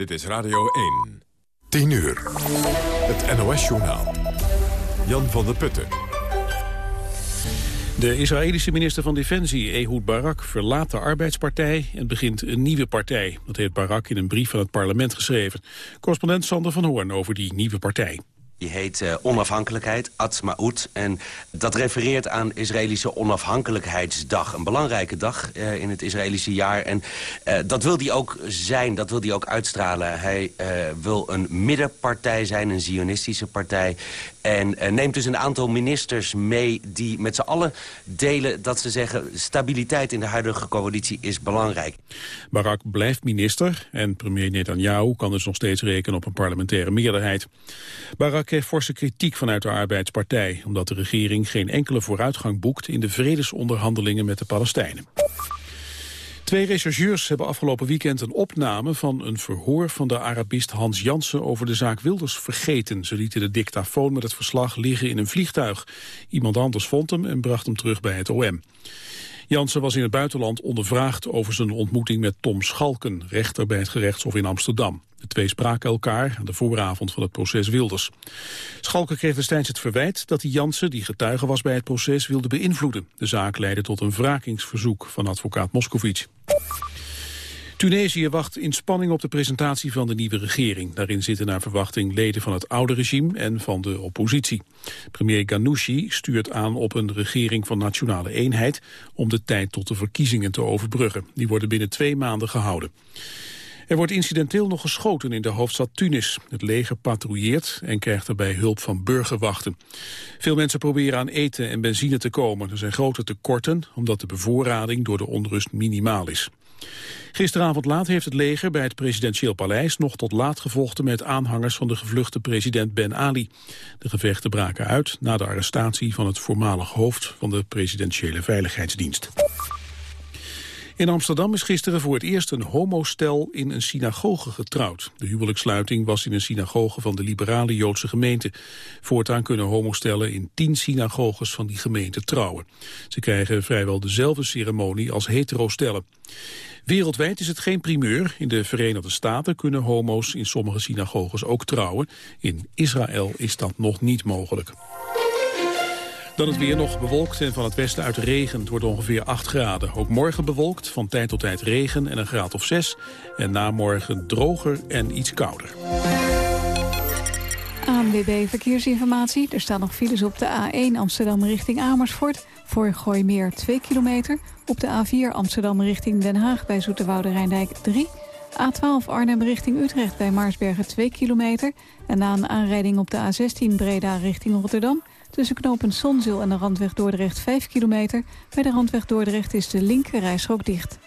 Dit is Radio 1. 10 uur. Het NOS-journaal. Jan van der Putten. De Israëlische minister van Defensie, Ehud Barak, verlaat de arbeidspartij en begint een nieuwe partij. Dat heeft Barak in een brief van het parlement geschreven. Correspondent Sander van Hoorn over die nieuwe partij. Die heet uh, onafhankelijkheid, Atzmaut. En dat refereert aan Israëlische onafhankelijkheidsdag. Een belangrijke dag uh, in het Israëlische jaar. En uh, dat wil hij ook zijn, dat wil hij ook uitstralen. Hij wil een middenpartij zijn, een zionistische partij. En uh, neemt dus een aantal ministers mee die met z'n allen delen... dat ze zeggen stabiliteit in de huidige coalitie is belangrijk. Barak blijft minister en premier Netanyahu kan dus nog steeds rekenen op een parlementaire meerderheid. Barak heeft forse kritiek vanuit de arbeidspartij... omdat de regering geen enkele vooruitgang boekt in de vredesonderhandelingen met de Palestijnen. Twee rechercheurs hebben afgelopen weekend een opname van een verhoor van de Arabist Hans Jansen over de zaak Wilders vergeten. Ze lieten de dictafoon met het verslag liggen in een vliegtuig. Iemand anders vond hem en bracht hem terug bij het OM. Jansen was in het buitenland ondervraagd over zijn ontmoeting met Tom Schalken, rechter bij het gerechtshof in Amsterdam. De twee spraken elkaar aan de vooravond van het proces Wilders. Schalken kreeg destijds het verwijt dat hij Jansen, die getuige was bij het proces, wilde beïnvloeden. De zaak leidde tot een wrakingsverzoek van advocaat Moscovici. Tunesië wacht in spanning op de presentatie van de nieuwe regering. Daarin zitten naar verwachting leden van het oude regime en van de oppositie. Premier Ghanouchi stuurt aan op een regering van nationale eenheid... om de tijd tot de verkiezingen te overbruggen. Die worden binnen twee maanden gehouden. Er wordt incidenteel nog geschoten in de hoofdstad Tunis. Het leger patrouilleert en krijgt daarbij hulp van burgerwachten. Veel mensen proberen aan eten en benzine te komen. Er zijn grote tekorten omdat de bevoorrading door de onrust minimaal is. Gisteravond laat heeft het leger bij het presidentieel paleis nog tot laat gevochten met aanhangers van de gevluchte president Ben Ali. De gevechten braken uit na de arrestatie van het voormalig hoofd van de presidentiële veiligheidsdienst. In Amsterdam is gisteren voor het eerst een homostel in een synagoge getrouwd. De huwelijkssluiting was in een synagoge van de liberale Joodse gemeente. Voortaan kunnen homostellen in tien synagoges van die gemeente trouwen. Ze krijgen vrijwel dezelfde ceremonie als heterostellen. Wereldwijd is het geen primeur. In de Verenigde Staten kunnen homo's in sommige synagoges ook trouwen. In Israël is dat nog niet mogelijk. Dan het weer nog bewolkt en van het westen uit regen. Het wordt ongeveer 8 graden. Ook morgen bewolkt, van tijd tot tijd regen en een graad of 6. En na morgen droger en iets kouder. ANWB Verkeersinformatie. Er staan nog files op de A1 Amsterdam richting Amersfoort. Voor Gooimeer 2 kilometer. Op de A4 Amsterdam richting Den Haag bij Zoeterwoude Rijndijk 3. A12 Arnhem richting Utrecht bij Maarsbergen 2 kilometer. En na een aanrijding op de A16 Breda richting Rotterdam... Tussen knooppunt Zonzeel en de Randweg Dordrecht 5 kilometer. Bij de Randweg Dordrecht is de linker dicht.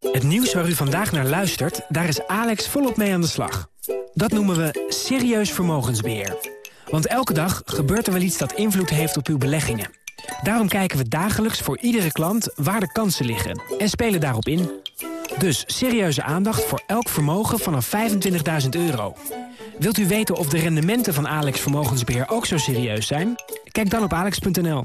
Het nieuws waar u vandaag naar luistert, daar is Alex volop mee aan de slag. Dat noemen we serieus vermogensbeheer. Want elke dag gebeurt er wel iets dat invloed heeft op uw beleggingen. Daarom kijken we dagelijks voor iedere klant waar de kansen liggen en spelen daarop in. Dus serieuze aandacht voor elk vermogen vanaf 25.000 euro. Wilt u weten of de rendementen van Alex Vermogensbeheer ook zo serieus zijn? Kijk dan op alex.nl.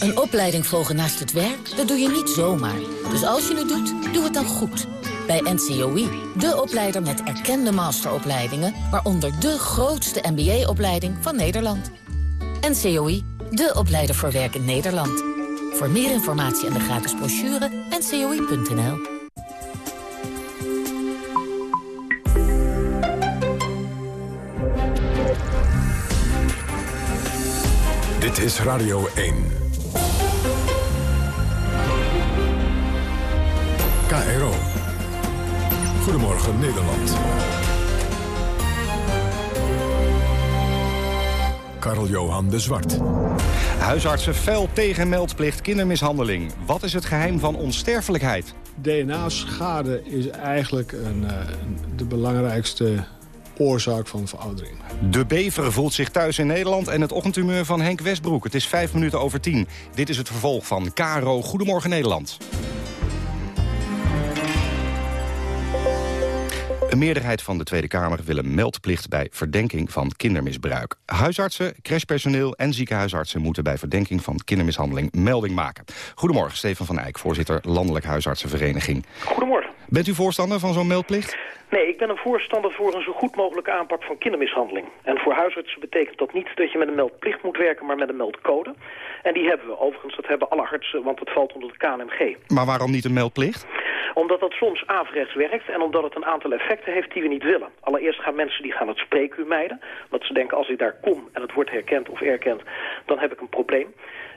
Een opleiding volgen naast het werk, dat doe je niet zomaar. Dus als je het doet, doe het dan goed. Bij NCOI, de opleider met erkende masteropleidingen... waaronder de grootste MBA-opleiding van Nederland. NCOI, de opleider voor werk in Nederland. Voor meer informatie en de gratis brochure, ncoi.nl. Dit is Radio 1. KRO. Goedemorgen Nederland. Karel-Johan de Zwart. Huisartsen fel tegen meldplicht kindermishandeling. Wat is het geheim van onsterfelijkheid? DNA-schade is eigenlijk een, uh, de belangrijkste oorzaak van veroudering. De bever voelt zich thuis in Nederland en het ochtendhumeur van Henk Westbroek. Het is vijf minuten over tien. Dit is het vervolg van Caro Goedemorgen Nederland. Een meerderheid van de Tweede Kamer wil een meldplicht bij verdenking van kindermisbruik. Huisartsen, crashpersoneel en ziekenhuisartsen moeten bij verdenking van kindermishandeling melding maken. Goedemorgen, Stefan van Eyck, voorzitter Landelijk Huisartsenvereniging. Goedemorgen. Bent u voorstander van zo'n meldplicht? Nee, ik ben een voorstander voor een zo goed mogelijke aanpak van kindermishandeling. En voor huisartsen betekent dat niet dat je met een meldplicht moet werken, maar met een meldcode. En die hebben we overigens, dat hebben alle artsen, want het valt onder de KNMG. Maar waarom niet een meldplicht? Omdat dat soms averechts werkt en omdat het een aantal effecten heeft die we niet willen. Allereerst gaan mensen die gaan het spreekuur mijden. Dat ze denken als ik daar kom en het wordt herkend of erkend, dan heb ik een probleem.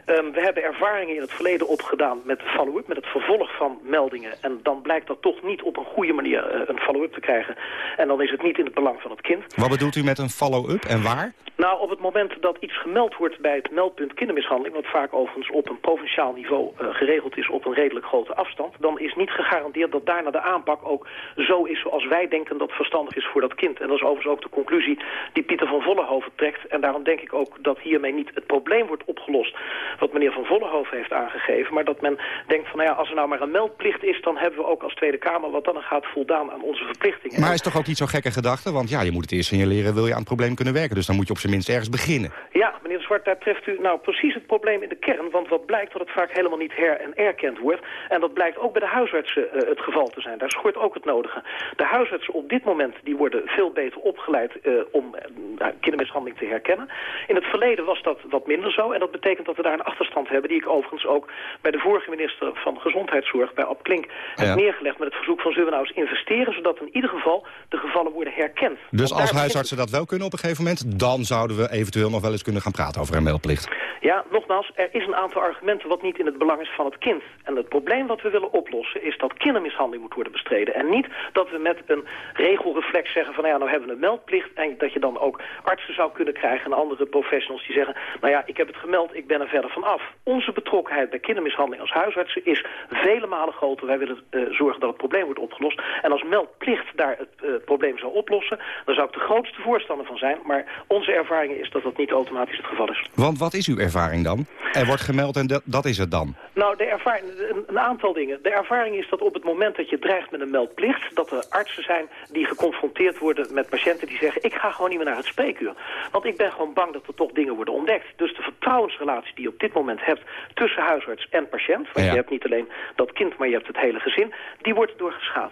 Um, we hebben ervaringen in het verleden opgedaan met de follow-up, met het vervolg van meldingen. En dan blijkt dat toch niet op een goede manier uh, een follow-up te krijgen. En dan is het niet in het belang van het kind. Wat bedoelt u met een follow-up en waar? Nou, op het moment dat iets gemeld wordt bij het meldpunt kindermishandeling... wat vaak overigens op een provinciaal niveau uh, geregeld is op een redelijk grote afstand... dan is niet gegarandeerd dat daarna de aanpak ook zo is zoals wij denken dat verstandig is voor dat kind. En dat is overigens ook de conclusie die Pieter van Vollenhoven trekt. En daarom denk ik ook dat hiermee niet het probleem wordt opgelost wat meneer Van Vollenhoven heeft aangegeven. Maar dat men denkt van, nou ja, als er nou maar een meldplicht is... dan hebben we ook als Tweede Kamer wat dan gaat voldaan aan onze verplichtingen. Maar is toch ook niet zo'n gekke gedachte? Want ja, je moet het eerst signaleren, wil je aan het probleem kunnen werken. Dus dan moet je op zijn minst ergens beginnen. Ja, meneer Zwart, daar treft u nou precies het probleem in de kern. Want wat blijkt dat het vaak helemaal niet her- en erkend wordt. En dat blijkt ook bij de huisartsen uh, het geval te zijn. Daar schort ook het nodige. De huisartsen op dit moment die worden veel beter opgeleid uh, om uh, kindermishandeling te herkennen. In het verleden was dat wat minder zo. En dat betekent dat we daar een achterstand hebben... die ik overigens ook bij de vorige minister van Gezondheidszorg, bij Ab Klink, heb neergelegd met het verzoek van zullen we nou eens investeren... zodat in ieder geval de gevallen worden herkend. Dus als huisartsen dat wel kunnen op een gegeven moment... dan zouden we eventueel nog wel eens kunnen gaan praten over een meldplicht. Ja, nogmaals, er is een aantal argumenten wat niet in het belang is van het kind. En het probleem wat we willen oplossen is dat kindermishandeling moet worden bestreden. En niet dat we met een regelreflex zeggen van, nou ja, nou hebben we een meldplicht... en dat je dan ook artsen zou kunnen krijgen en andere professionals die zeggen... nou ja, ik heb het gemeld, ik ben er verder van af. Onze betrokkenheid bij kindermishandeling als huisartsen is vele malen groter. Wij willen uh, zorgen dat het probleem wordt opgelost. En als meldplicht daar het uh, probleem zou oplossen, dan zou ik de grootste voorstander van zijn. Maar onze ervaring is dat dat niet automatisch het geval is. Want wat is uw ervaring dan? Er wordt gemeld en dat is het dan? Nou, de ervaring, een, aantal dingen. De ervaring is dat op het moment dat je dreigt met een meldplicht... dat er artsen zijn die geconfronteerd worden met patiënten die zeggen... ik ga gewoon niet meer naar het spreekuur. Want ik ben gewoon bang dat er toch dingen worden ontdekt. Dus de vertrouwensrelatie die je op dit moment hebt tussen huisarts en patiënt... want ja. je hebt niet alleen dat kind, maar je hebt het hele gezin... die wordt doorgeschaad.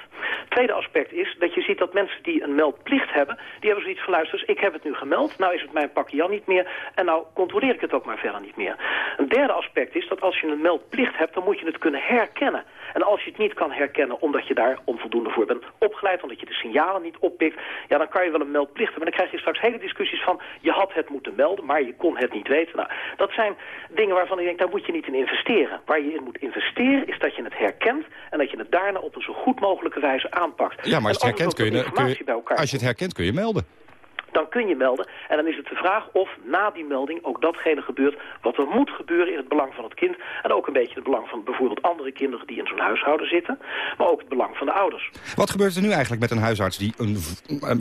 Tweede aspect is dat je ziet dat mensen die een meldplicht hebben... die hebben zoiets van, luister, ik heb het nu gemeld... nou is het mijn pakje Jan niet meer... en nou controleer ik het ook maar verder niet meer. Een derde aspect is dat als je een meldplicht hebt... dan moet je het kunnen herkennen. En als je het niet kan herkennen omdat je daar onvoldoende voor bent opgeleid... omdat je de signalen niet oppikt... ja, dan kan je wel een meldplicht hebben. Maar dan krijg je straks hele discussies van... je had het moeten melden, maar je kon het niet weten. Nou, dat zijn dingen waarvan ik denk, daar moet je niet in investeren. Waar je in moet investeren is dat je het herkent... en dat je het daarna op een zo goed mogelijke wijze aanpakt. Ja, maar als, het herkent kun je, kun je, als je het herkent kun je melden dan kun je melden. En dan is het de vraag of na die melding ook datgene gebeurt wat er moet gebeuren in het belang van het kind. En ook een beetje het belang van bijvoorbeeld andere kinderen die in zo'n huishouden zitten. Maar ook het belang van de ouders. Wat gebeurt er nu eigenlijk met een huisarts die een,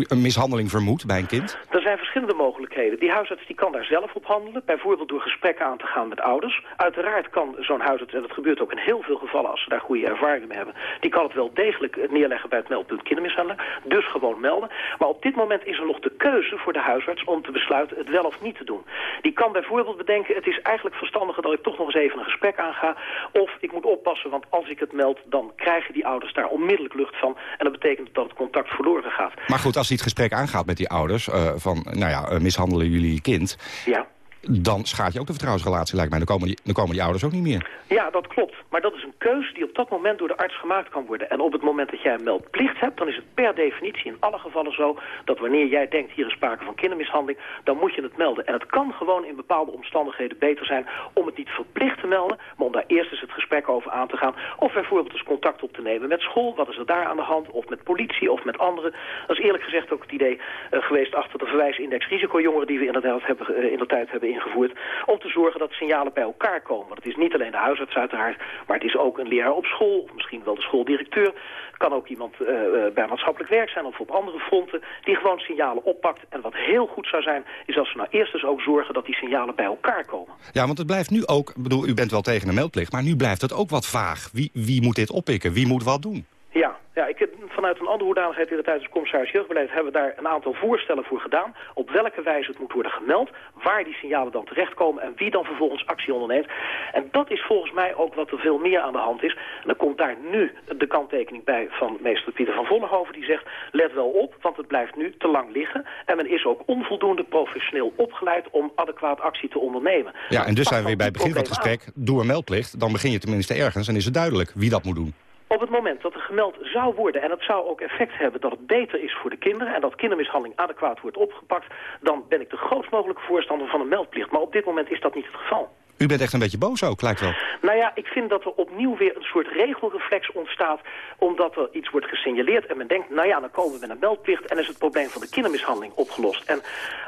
een mishandeling vermoedt bij een kind? Er zijn verschillende mogelijkheden. Die huisarts die kan daar zelf op handelen. Bijvoorbeeld door gesprekken aan te gaan met ouders. Uiteraard kan zo'n huisarts, en dat gebeurt ook in heel veel gevallen als ze daar goede ervaringen mee hebben. Die kan het wel degelijk neerleggen bij het meldpunt kindermishandeling. Dus gewoon melden. Maar op dit moment is er nog de keuze voor de huisarts om te besluiten het wel of niet te doen. Die kan bijvoorbeeld bedenken, het is eigenlijk verstandiger dat ik toch nog eens even een gesprek aanga. Of ik moet oppassen, want als ik het meld, dan krijgen die ouders daar onmiddellijk lucht van. En dat betekent dat het contact verloren gaat. Maar goed, als hij het gesprek aangaat met die ouders, uh, van nou ja, uh, mishandelen jullie je kind. Ja. Dan schaadt je ook de vertrouwensrelatie, lijkt mij. Dan komen, die, dan komen die ouders ook niet meer. Ja, dat klopt. Maar dat is een keuze die op dat moment door de arts gemaakt kan worden. En op het moment dat jij een meldplicht hebt, dan is het per definitie in alle gevallen zo... dat wanneer jij denkt hier is sprake van kindermishandeling, dan moet je het melden. En het kan gewoon in bepaalde omstandigheden beter zijn om het niet verplicht te melden... maar om daar eerst eens het gesprek over aan te gaan. Of bijvoorbeeld eens contact op te nemen met school. Wat is er daar aan de hand? Of met politie of met anderen. Dat is eerlijk gezegd ook het idee uh, geweest achter de verwijsindex risicojongeren... die we inderdaad hebben, in de tijd hebben ingevoerd. Om te zorgen dat signalen bij elkaar komen. Want het is niet alleen de huisarts uiteraard, maar het is ook een leraar op school. Of misschien wel de schooldirecteur. Kan ook iemand uh, bij maatschappelijk werk zijn of op andere fronten. Die gewoon signalen oppakt. En wat heel goed zou zijn, is als we nou eerst eens ook zorgen dat die signalen bij elkaar komen. Ja, want het blijft nu ook, bedoel, u bent wel tegen een meldplicht, maar nu blijft het ook wat vaag. Wie, wie moet dit oppikken? Wie moet wat doen? Ja, ja, ik heb vanuit een andere hoedanigheid in de tijd als commissaris jeugdbeleid hebben we daar een aantal voorstellen voor gedaan. Op welke wijze het moet worden gemeld, waar die signalen dan terechtkomen en wie dan vervolgens actie onderneemt. En dat is volgens mij ook wat er veel meer aan de hand is. En dan komt daar nu de kanttekening bij van meester Pieter van Vollenhoven die zegt, let wel op, want het blijft nu te lang liggen. En men is ook onvoldoende professioneel opgeleid om adequaat actie te ondernemen. Ja, en dus zijn we weer bij het begin van het gesprek, doe een meldplicht, dan begin je tenminste ergens en is het duidelijk wie dat moet doen. Op het moment dat er gemeld zou worden, en het zou ook effect hebben dat het beter is voor de kinderen... en dat kindermishandeling adequaat wordt opgepakt... dan ben ik de grootst mogelijke voorstander van een meldplicht. Maar op dit moment is dat niet het geval. U bent echt een beetje boos ook, lijkt wel. Nou ja, ik vind dat er opnieuw weer een soort regelreflex ontstaat... omdat er iets wordt gesignaleerd en men denkt... nou ja, dan komen we met een meldplicht en is het probleem van de kindermishandeling opgelost. En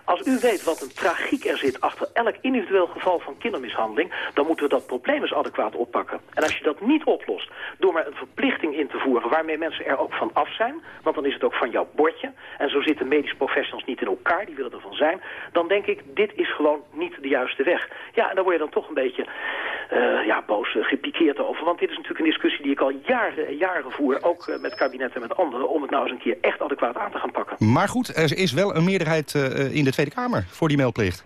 als u weet wat een tragiek er zit achter elk individueel geval van kindermishandeling... dan moeten we dat probleem eens adequaat oppakken. En als je dat niet oplost door maar een verplichting in te voeren... waarmee mensen er ook van af zijn, want dan is het ook van jouw bordje... en zo zitten medische professionals niet in elkaar, die willen ervan zijn... dan denk ik, dit is gewoon niet de juiste weg. Ja, en dan word je dan toch een beetje uh, ja, boos uh, gepikeerd over. Want dit is natuurlijk een discussie die ik al jaren en jaren voer... ook uh, met kabinet en met anderen... om het nou eens een keer echt adequaat aan te gaan pakken. Maar goed, er is wel een meerderheid in de Tweede Kamer voor die meldplicht.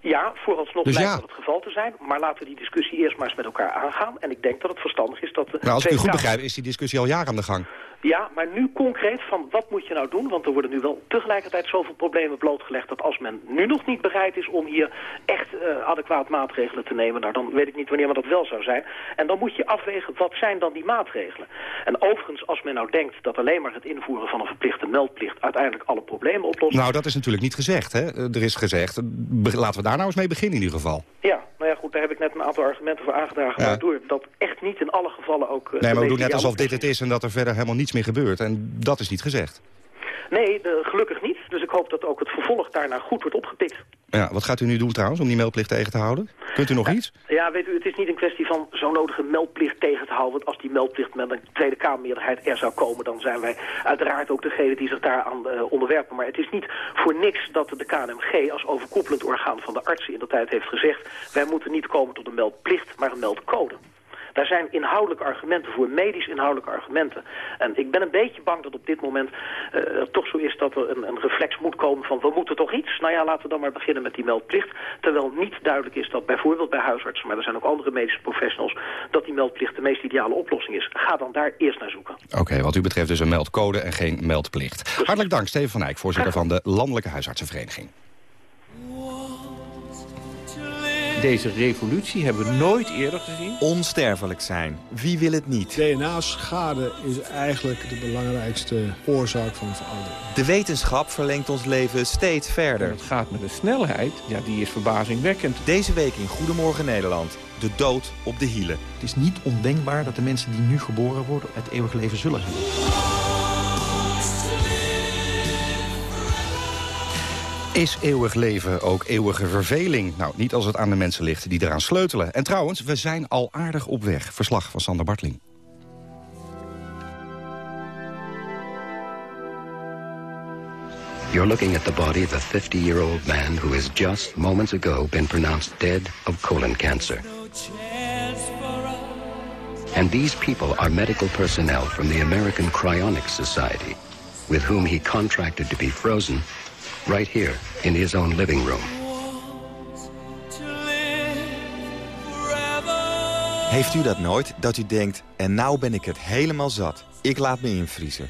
Ja, vooralsnog dus lijkt ja. dat het geval te zijn. Maar laten we die discussie eerst maar eens met elkaar aangaan. En ik denk dat het verstandig is dat... De nou, als ik u goed begrijp, is die discussie al jaren aan de gang. Ja, maar nu concreet van wat moet je nou doen? Want er worden nu wel tegelijkertijd zoveel problemen blootgelegd... dat als men nu nog niet bereid is om hier echt uh, adequaat maatregelen te nemen... Nou, dan weet ik niet wanneer maar dat wel zou zijn. En dan moet je afwegen, wat zijn dan die maatregelen? En overigens, als men nou denkt dat alleen maar het invoeren van een verplichte meldplicht... uiteindelijk alle problemen oplost... Nou, dat is natuurlijk niet gezegd, hè? Er is gezegd, laten we daar nou eens mee beginnen in ieder geval. Ja, nou ja, goed, daar heb ik net een aantal argumenten voor aangedragen... Ja. waardoor dat echt niet in alle gevallen ook... Uh, nee, maar we doen net alsof dit het is en dat er verder helemaal niets meer gebeurt. En dat is niet gezegd. Nee, de, gelukkig niet. Dus ik hoop dat ook het vervolg daarna goed wordt opgepikt. Ja, wat gaat u nu doen trouwens om die meldplicht tegen te houden? Kunt u nog ja, iets? Ja, weet u, het is niet een kwestie van zo'n nodige meldplicht tegen te houden. Want als die meldplicht met een Tweede Kamermeerderheid er zou komen... dan zijn wij uiteraard ook degene die zich daaraan uh, onderwerpen. Maar het is niet voor niks dat de KNMG als overkoepelend orgaan van de artsen in de tijd heeft gezegd... wij moeten niet komen tot een meldplicht, maar een meldcode. Daar zijn inhoudelijke argumenten voor, medisch inhoudelijke argumenten. En ik ben een beetje bang dat op dit moment uh, het toch zo is dat er een, een, reflex moet komen van we moeten toch iets. Nou ja, laten we dan maar beginnen met die meldplicht. Terwijl niet duidelijk is dat bijvoorbeeld bij huisartsen, maar er zijn ook andere medische professionals, dat die meldplicht de meest ideale oplossing is. Ga dan daar eerst naar zoeken. Oké, okay, wat u betreft dus een meldcode en geen meldplicht. Dus... Hartelijk dank, Steven van Eyck, voorzitter van de Landelijke Huisartsenvereniging. Deze revolutie hebben we nooit eerder gezien. Onsterfelijk zijn. Wie wil het niet? DNA-schade is eigenlijk de belangrijkste oorzaak van veroudering. De wetenschap verlengt ons leven steeds verder. En het gaat met een snelheid, ja, die is verbazingwekkend. Deze week in Goedemorgen Nederland. De dood op de hielen. Het is niet ondenkbaar dat de mensen die nu geboren worden... het eeuwige leven zullen hebben. Is eeuwig leven ook eeuwige verveling? Nou, niet als het aan de mensen ligt die eraan sleutelen. En trouwens, we zijn al aardig op weg. Verslag van Sander Bartling. You're looking at the body of a 50-year-old man who has just moments ago been pronounced dead of colon cancer. And these people are medical personnel from the American Cryonics Society, with whom he contracted to be frozen right here in his own living room. Heeft u dat nooit, dat u denkt, en nou ben ik het helemaal zat. Ik laat me invriezen.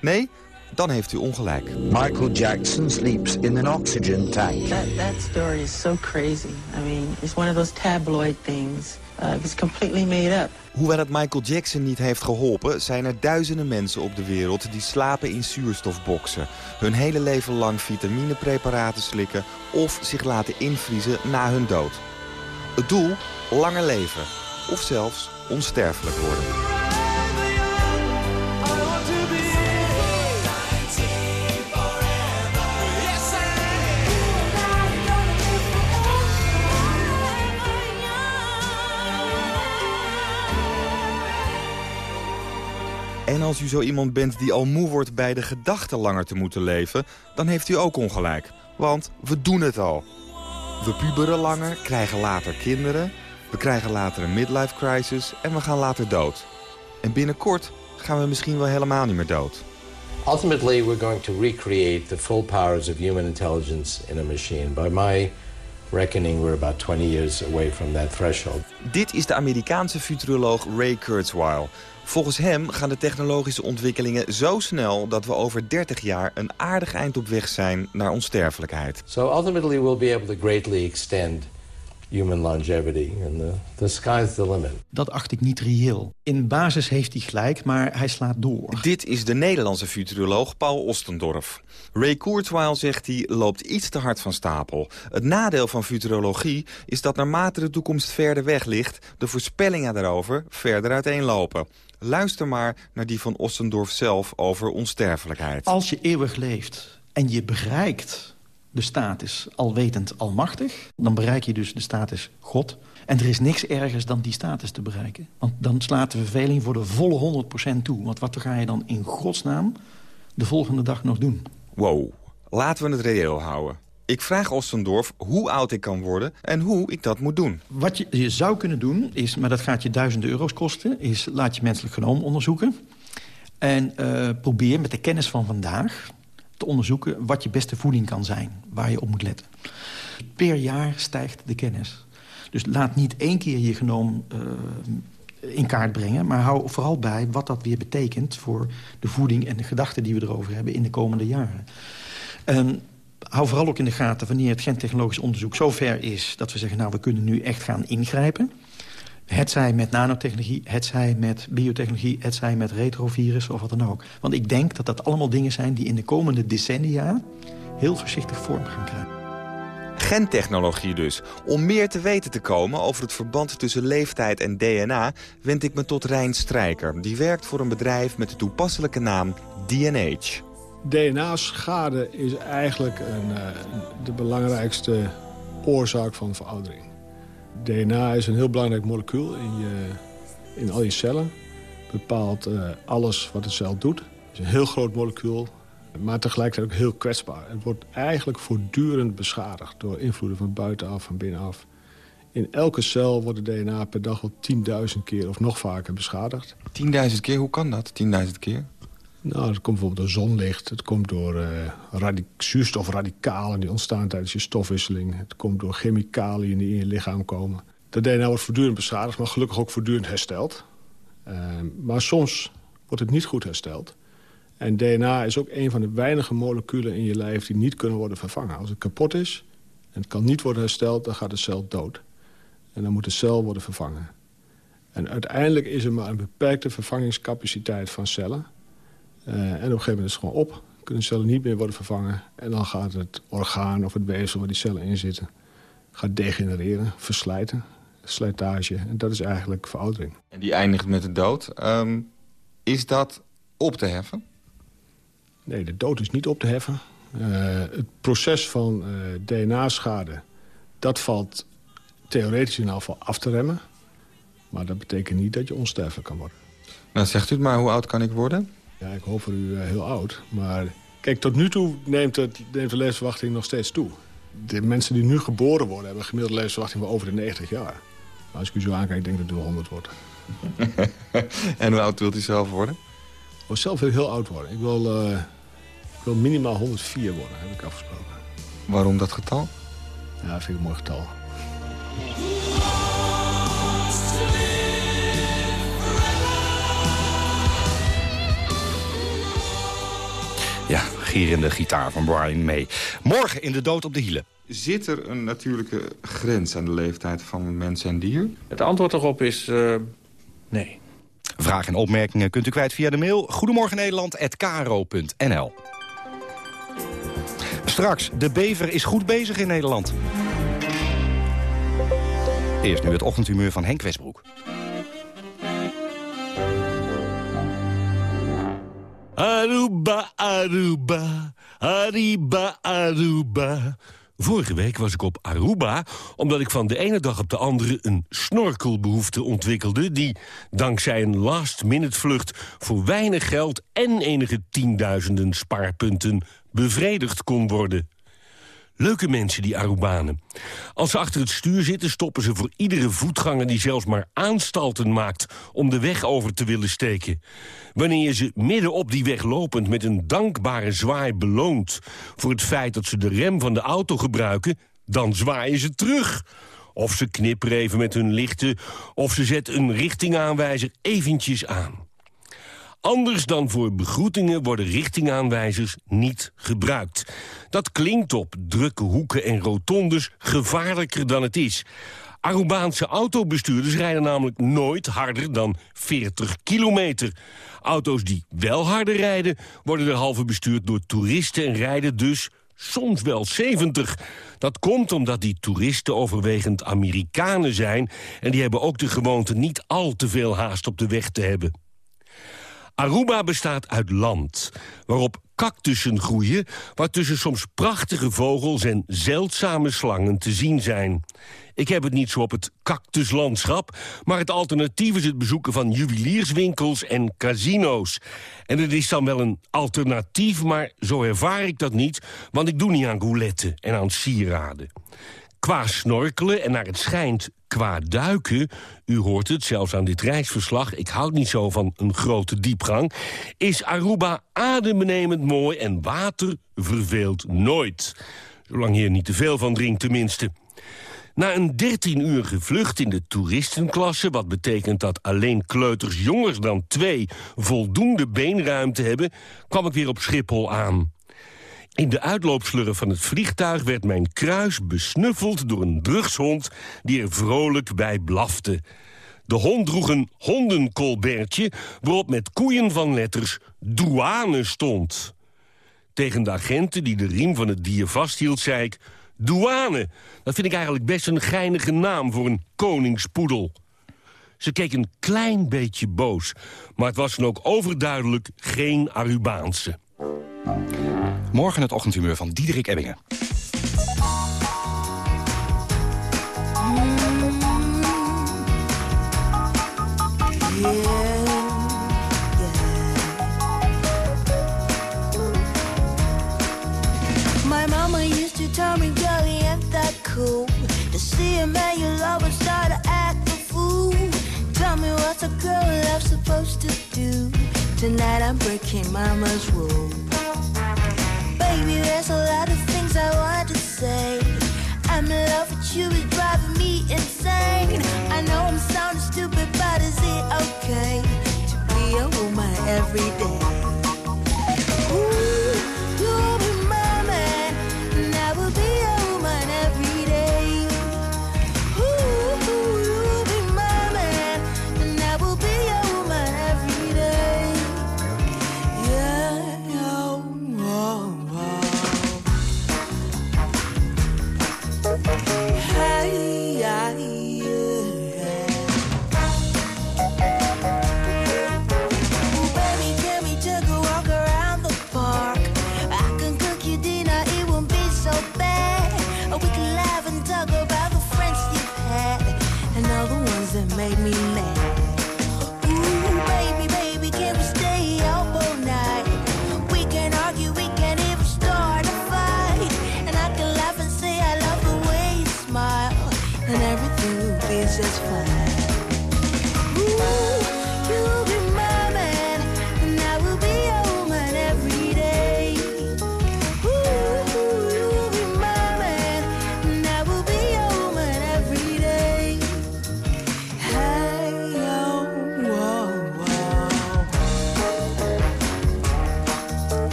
Nee? dan heeft u ongelijk. Michael Jackson sleeps in an oxygen tank. That, that story is so crazy. I mean, it's one of those tabloid things. Uh, it's completely made up. Hoewel het Michael Jackson niet heeft geholpen... zijn er duizenden mensen op de wereld die slapen in zuurstofboxen. Hun hele leven lang vitaminepreparaten slikken... of zich laten invriezen na hun dood. Het doel? Langer leven. Of zelfs onsterfelijk worden. En als u zo iemand bent die al moe wordt bij de gedachte langer te moeten leven... dan heeft u ook ongelijk. Want we doen het al. We puberen langer, krijgen later kinderen... we krijgen later een midlife crisis en we gaan later dood. En binnenkort gaan we misschien wel helemaal niet meer dood. Ultimately, we're going to recreate the full powers of human intelligence in a machine. By my reckoning, we're about 20 years away from that threshold. Dit is de Amerikaanse futuroloog Ray Kurzweil. Volgens hem gaan de technologische ontwikkelingen zo snel... dat we over 30 jaar een aardig eind op weg zijn naar onsterfelijkheid. So ultimately, we'll be able to greatly extend human longevity. And the, the sky's the limit. Dat acht ik niet reëel. In basis heeft hij gelijk, maar hij slaat door. Dit is de Nederlandse futuroloog Paul Ostendorf. Ray Kurzweil zegt hij loopt iets te hard van stapel. Het nadeel van futurologie is dat naarmate de toekomst verder weg ligt... de voorspellingen daarover verder uiteenlopen. Luister maar naar die van Ostendorf zelf over onsterfelijkheid. Als je eeuwig leeft en je bereikt de status alwetend almachtig... dan bereik je dus de status God. En er is niks ergers dan die status te bereiken. Want dan slaat de verveling voor de volle 100% toe. Want wat ga je dan in godsnaam de volgende dag nog doen? Wow, laten we het reëel houden. Ik vraag Ostendorf hoe oud ik kan worden en hoe ik dat moet doen. Wat je, zou kunnen doen, is, maar dat gaat je duizenden euro's kosten... is laat je menselijk genoom onderzoeken. En uh, probeer met de kennis van vandaag te onderzoeken... wat je beste voeding kan zijn, waar je op moet letten. Per jaar stijgt de kennis. Dus laat niet één keer je genoom uh, in kaart brengen... maar hou vooral bij wat dat weer betekent... voor de voeding en de gedachten die we erover hebben in de komende jaren. En hou vooral ook in de gaten wanneer het gentechnologisch onderzoek zo ver is... dat we zeggen, nou, we kunnen nu echt gaan ingrijpen. Het zij met nanotechnologie, het zij met biotechnologie... het zij met retrovirus of wat dan ook. Want ik denk dat dat allemaal dingen zijn die in de komende decennia... heel voorzichtig vorm gaan krijgen. Gentechnologie dus. Om meer te weten te komen over het verband tussen leeftijd en DNA... wend ik me tot Rijn Strijker. Die werkt voor een bedrijf met de toepasselijke naam DNH. DNA-schade is eigenlijk een, uh, de belangrijkste oorzaak van veroudering. DNA is een heel belangrijk molecuul in, je, in al je cellen. Bepaalt uh, alles wat de cel doet. Het is een heel groot molecuul, maar tegelijkertijd ook heel kwetsbaar. Het wordt eigenlijk voortdurend beschadigd door invloeden van buitenaf, van binnenaf. In elke cel wordt de DNA per dag wel 10.000 keer of nog vaker beschadigd. 10.000 keer? Hoe kan dat, 10.000 keer? Nou, het komt bijvoorbeeld door zonlicht. Het komt door uh, radi zuurstofradicalen die ontstaan tijdens je stofwisseling. Het komt door chemicaliën die in je lichaam komen. De DNA wordt voortdurend beschadigd, maar gelukkig ook voortdurend hersteld. Uh, maar soms wordt het niet goed hersteld. En DNA is ook een van de weinige moleculen in je lijf die niet kunnen worden vervangen. Als het kapot is en het kan niet worden hersteld, dan gaat de cel dood. En dan moet de cel worden vervangen. En uiteindelijk is er maar een beperkte vervangingscapaciteit van cellen... Uh, en op een gegeven moment is het gewoon op. Kunnen cellen niet meer worden vervangen. En dan gaat het orgaan of het weefsel waar die cellen in zitten... gaat degenereren, verslijten, slijtage. En dat is eigenlijk veroudering. En die eindigt met de dood. Um, is dat op te heffen? Nee, de dood is niet op te heffen. Uh, het proces van uh, DNA-schade... dat valt theoretisch in ieder geval af te remmen. Maar dat betekent niet dat je onsterfelijk kan worden. Nou, zegt u het maar, hoe oud kan ik worden? Ja, ik hoop voor u uh, heel oud. Maar kijk, tot nu toe neemt, het, neemt de levensverwachting nog steeds toe. De mensen die nu geboren worden... hebben een gemiddelde levensverwachting van over de 90 jaar. Maar als ik u zo aankijk, denk ik dat u 100 wordt. en hoe oud wilt u zelf worden? Oh, zelf wil ik heel oud worden. Ik wil, uh, ik wil minimaal 104 worden, heb ik afgesproken. Waarom dat getal? Ja, dat vind ik een mooi getal. Gierende gitaar van Brian May. Morgen in de dood op de hielen. Zit er een natuurlijke grens aan de leeftijd van mens en dier? Het antwoord erop is uh, nee. Vragen en opmerkingen kunt u kwijt via de mail... Goedemorgen Nederland@kro.nl. Straks, de bever is goed bezig in Nederland. Eerst nu het ochtendhumeur van Henk Westbroek. Aruba, Aruba, Aruba, Aruba. Vorige week was ik op Aruba omdat ik van de ene dag op de andere een snorkelbehoefte ontwikkelde... die dankzij een last-minute vlucht voor weinig geld en enige tienduizenden spaarpunten bevredigd kon worden. Leuke mensen, die Arubanen. Als ze achter het stuur zitten, stoppen ze voor iedere voetganger... die zelfs maar aanstalten maakt om de weg over te willen steken. Wanneer je ze midden op die weg lopend met een dankbare zwaai beloont... voor het feit dat ze de rem van de auto gebruiken, dan zwaaien ze terug... Of ze knipperen even met hun lichten, of ze zetten een richtingaanwijzer eventjes aan. Anders dan voor begroetingen worden richtingaanwijzers niet gebruikt. Dat klinkt op drukke hoeken en rotondes gevaarlijker dan het is. Arubaanse autobestuurders rijden namelijk nooit harder dan 40 kilometer. Auto's die wel harder rijden, worden halve bestuurd door toeristen... en rijden dus soms wel 70. Dat komt omdat die toeristen overwegend Amerikanen zijn... en die hebben ook de gewoonte niet al te veel haast op de weg te hebben. Aruba bestaat uit land, waarop cactussen groeien... waartussen soms prachtige vogels en zeldzame slangen te zien zijn. Ik heb het niet zo op het cactuslandschap... maar het alternatief is het bezoeken van juwelierswinkels en casino's. En het is dan wel een alternatief, maar zo ervaar ik dat niet... want ik doe niet aan gouletten en aan sieraden. Qua snorkelen en naar het schijnt qua duiken... u hoort het zelfs aan dit reisverslag... ik houd niet zo van een grote diepgang... is Aruba adembenemend mooi en water verveelt nooit. Zolang je er niet te veel van drinkt tenminste. Na een 13-uurige vlucht in de toeristenklasse... wat betekent dat alleen kleuters jonger dan twee... voldoende beenruimte hebben, kwam ik weer op Schiphol aan. In de uitloopslurren van het vliegtuig werd mijn kruis besnuffeld door een drugshond die er vrolijk bij blafte. De hond droeg een hondenkolbertje waarop met koeien van letters douane stond. Tegen de agenten die de riem van het dier vasthield zei ik... douane, dat vind ik eigenlijk best een geinige naam voor een koningspoedel. Ze keek een klein beetje boos, maar het was dan ook overduidelijk geen Arubaanse. Morgen het ochtendhumeur van Diederik Ebbingen. My mama used to tell me, girl, ain't that cool? To see a man you love and start act a fool. Tell me what's a girl love supposed to do? Tonight I'm breaking mama's rule. Baby, there's a lot of things I want to say. I'm in love with you, it's driving me insane. I know I'm sounding stupid, but is it okay to be a woman every day?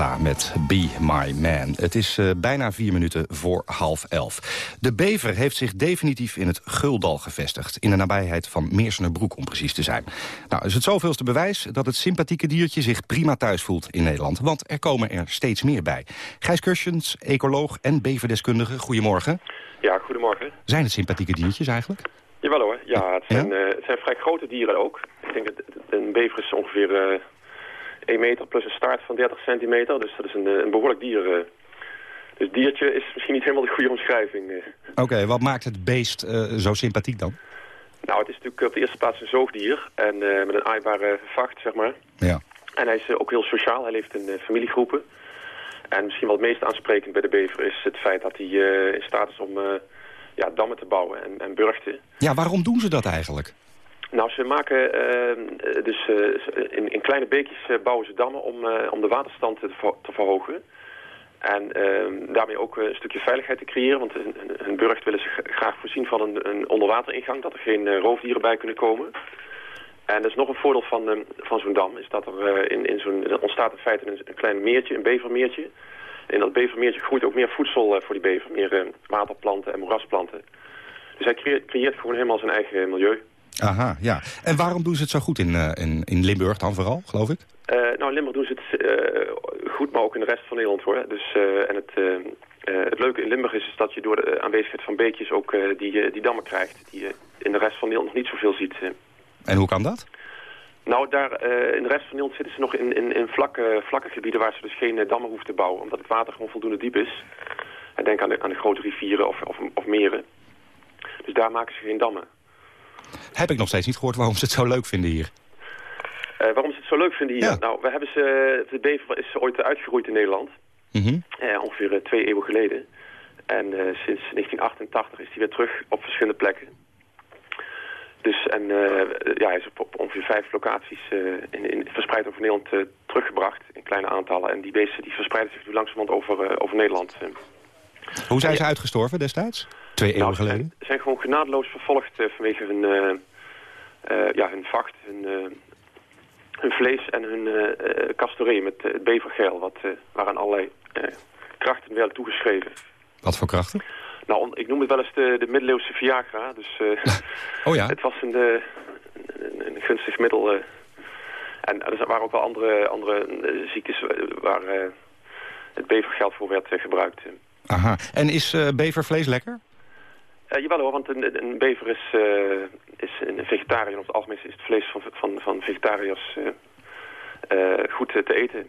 Met Be My Man. Het is uh, bijna vier minuten voor half elf. De bever heeft zich definitief in het Guldal gevestigd. In de nabijheid van Meersenerbroek, om precies te zijn. Nou, is het zoveelste bewijs dat het sympathieke diertje zich prima thuis voelt in Nederland. Want er komen er steeds meer bij. Gijs Kursjens, ecoloog en beverdeskundige, goedemorgen. Ja, goedemorgen. Zijn het sympathieke diertjes eigenlijk? Jawel hoor, ja, het zijn, ja? Uh, het zijn vrij grote dieren ook. Ik denk dat een bever is ongeveer... Uh, 1 meter plus een staart van 30 centimeter. Dus dat is een, een behoorlijk dier. Dus diertje is misschien niet helemaal de goede omschrijving. Oké, okay, wat maakt het beest uh, zo sympathiek dan? Nou, het is natuurlijk op de eerste plaats een zoogdier. En uh, met een aaibare vacht, zeg maar. Ja. En hij is uh, ook heel sociaal. Hij leeft in familiegroepen. En misschien wel het meest aansprekend bij de bever is het feit dat hij in staat is om ja, dammen te bouwen en, en burchten. Ja, waarom doen ze dat eigenlijk? Nou, ze maken uh, dus uh, in, in, kleine beekjes uh, bouwen ze dammen om, om de waterstand te, ver te verhogen. En daarmee ook een stukje veiligheid te creëren. Want hun, hun burcht willen ze graag voorzien van een, een onderwateringang, dat er geen roofdieren bij kunnen komen. En dat is nog een voordeel van, van zo'n dam, is dat er in, in zo'n ontstaat in feite een, een klein meertje, een bevermeertje. En in dat bevermeertje groeit ook meer voedsel voor die bever, meer waterplanten en moerasplanten. Dus hij creëert, creëert gewoon helemaal zijn eigen milieu. Aha, ja. En waarom doen ze het zo goed in, uh, in, in Limburg dan vooral, geloof ik? Uh, nou, in Limburg doen ze het uh, goed, maar ook in de rest van Nederland hoor. Dus, en het, het leuke in Limburg is, is dat je door de aanwezigheid van beekjes ook die, die dammen krijgt. Die je in de rest van Nederland nog niet zoveel ziet. En hoe kan dat? Nou, daar, in de rest van Nederland zitten ze nog in, in, in vlakke, vlakke gebieden waar ze dus geen dammen hoeven te bouwen. Omdat het water gewoon voldoende diep is. En denk aan de, aan de grote rivieren of, of, of meren. Dus daar maken ze geen dammen. Heb ik nog steeds niet gehoord waarom ze het zo leuk vinden hier. Uh, waarom ze het zo leuk vinden hier? Ja. Nou, we hebben ze, de bever is ooit uitgeroeid in Nederland. Mm -hmm. uh, ongeveer uh, twee eeuwen geleden. En sinds 1988 is hij weer terug op verschillende plekken. Dus, en ja, hij is op, op, ongeveer vijf locaties in, in, verspreid over Nederland teruggebracht. In kleine aantallen. En die beesten die verspreiden zich nu langzamerhand over, over Nederland. Hoe zijn ze uitgestorven destijds? Twee eeuwen nou, geleden? Zijn gewoon genadeloos vervolgd uh, vanwege hun, uh, uh, ja, hun vacht, hun, hun vlees en hun castoree met het bevergeel, wat, waaraan allerlei krachten werden toegeschreven. Wat voor krachten? Nou, ik noem het wel eens de, de middeleeuwse Viagra. Dus oh ja? het was een, een, een gunstig middel. en er waren ook wel andere, andere ziektes waar het bevergeld voor werd gebruikt. Aha. En is bevervlees lekker? Uh, jawel hoor, want een, een bever is, uh, is een vegetariër. Op het algemeen is het vlees van, van, van vegetariërs uh, goed te eten.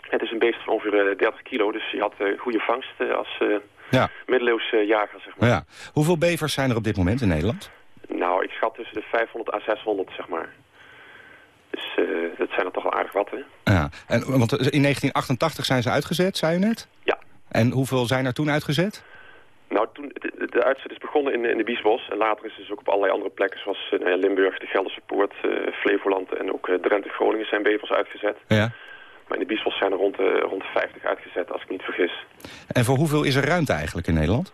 Het is een beest van ongeveer 30 kilo, dus je had goede vangst als ja. middeleeuwse jager. Zeg maar. Ja. Hoeveel bevers zijn er op dit moment in Nederland? Nou, ik schat tussen de 500 à 600, zeg maar. Dus dat zijn er toch wel aardig wat, hè? Ja. En, want in 1988 zijn ze uitgezet, zei u net? Ja. En hoeveel zijn er toen uitgezet? Nou, toen, de, uitzet is begonnen in, in de Biesbos. En later is het dus ook op allerlei andere plekken, zoals uh, Limburg, de Gelderse Poort, uh, Flevoland en ook uh, Drenthe, Groningen zijn bevers uitgezet. Ja. Maar in de Biesbos zijn er rond de, rond de 50 uitgezet, als ik niet vergis. En voor hoeveel is er ruimte eigenlijk in Nederland?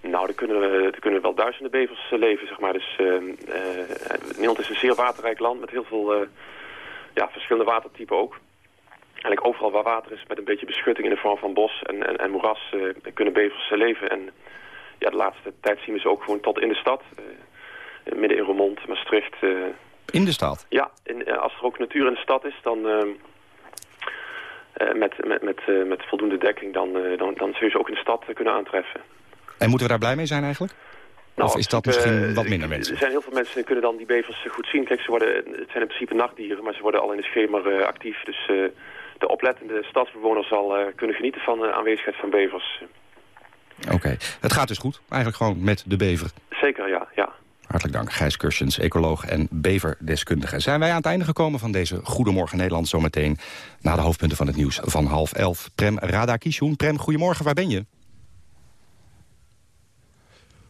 Nou, er kunnen, er kunnen wel duizenden bevers leven, zeg maar. Dus Nederland is een zeer waterrijk land met heel veel ja, verschillende watertypen ook. Eigenlijk overal waar water is met een beetje beschutting in de vorm van bos en, en, en moeras kunnen bevers leven. En ja, de laatste tijd zien we ze ook gewoon tot in de stad. Uh, midden in Roermond, Maastricht. Uh, in de stad? Ja, in, uh, als er ook natuur in de stad is, dan met, met, met, met voldoende dekking, dan, dan, dan zul je ze ook in de stad kunnen aantreffen. En moeten we daar blij mee zijn eigenlijk? Nou, of is dat misschien wat minder mensen? Er zijn heel veel mensen die kunnen dan die bevers goed zien. Kijk, ze worden, het zijn in principe nachtdieren, maar ze worden al in de schemer actief. Dus de oplettende stadsbewoner zal kunnen genieten van de aanwezigheid van bevers. Oké, okay. het gaat dus goed. Eigenlijk gewoon met de bever. Zeker, ja. ja. Hartelijk dank, Gijs Kursens, ecoloog en beverdeskundige. Zijn wij aan het einde gekomen van deze Goedemorgen Nederland zometeen... na de hoofdpunten van het nieuws van half elf. Prem Radakishun. Prem, goedemorgen, waar ben je?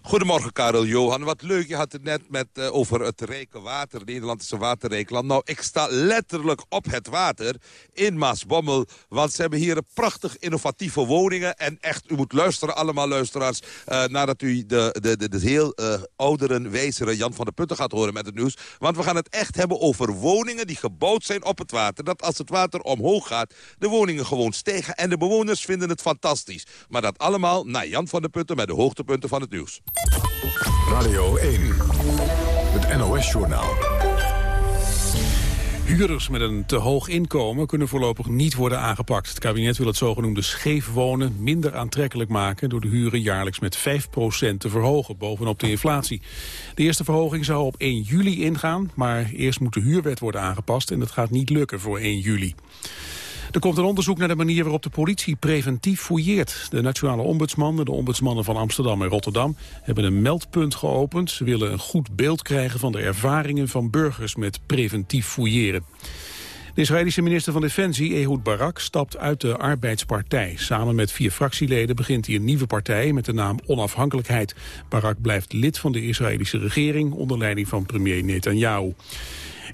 Goedemorgen, Karel Johan. Wat leuk, je had het net met, uh, over het rijke water. Nederland is een waterrijkland. Nou, ik sta letterlijk op het water in Maasbommel. Want ze hebben hier prachtig innovatieve woningen. En echt, u moet luisteren, allemaal luisteraars... Uh, nadat u de, de, de, de heel uh, ouderen, wijzere Jan van der Putten gaat horen met het nieuws. Want we gaan het echt hebben over woningen die gebouwd zijn op het water. Dat als het water omhoog gaat, de woningen gewoon stijgen. En de bewoners vinden het fantastisch. Maar dat allemaal naar Jan van der Putten met de hoogtepunten van het nieuws. Radio 1, het NOS-journaal. Huurders met een te hoog inkomen kunnen voorlopig niet worden aangepakt. Het kabinet wil het zogenoemde scheef wonen minder aantrekkelijk maken... door de huren jaarlijks met 5% te verhogen, bovenop de inflatie. De eerste verhoging zou op 1 juli ingaan, maar eerst moet de huurwet worden aangepast... en dat gaat niet lukken voor 1 juli. Er komt een onderzoek naar de manier waarop de politie preventief fouilleert. De nationale ombudsman en de ombudsmannen van Amsterdam en Rotterdam hebben een meldpunt geopend. Ze willen een goed beeld krijgen van de ervaringen van burgers met preventief fouilleren. De Israëlische minister van Defensie, Ehud Barak, stapt uit de Arbeidspartij. Samen met vier fractieleden begint hij een nieuwe partij met de naam Onafhankelijkheid. Barak blijft lid van de Israëlische regering onder leiding van premier Netanyahu.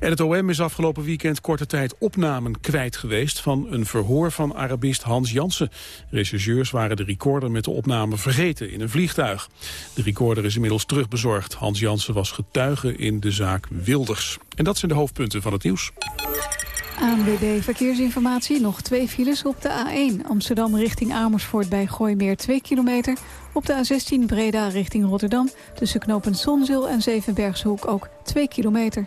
En het OM is afgelopen weekend korte tijd opnamen kwijt geweest... van een verhoor van Arabist Hans Jansen. Rechercheurs waren de recorder met de opname vergeten in een vliegtuig. De recorder is inmiddels terugbezorgd. Hans Jansen was getuige in de zaak Wilders. En dat zijn de hoofdpunten van het nieuws. ANWB Verkeersinformatie. Nog twee files op de A1. Amsterdam richting Amersfoort bij Gooimeer 2 kilometer. Op de A16 Breda richting Rotterdam. Tussen knopen Zonzeel en Zevenbergshoek ook 2 kilometer.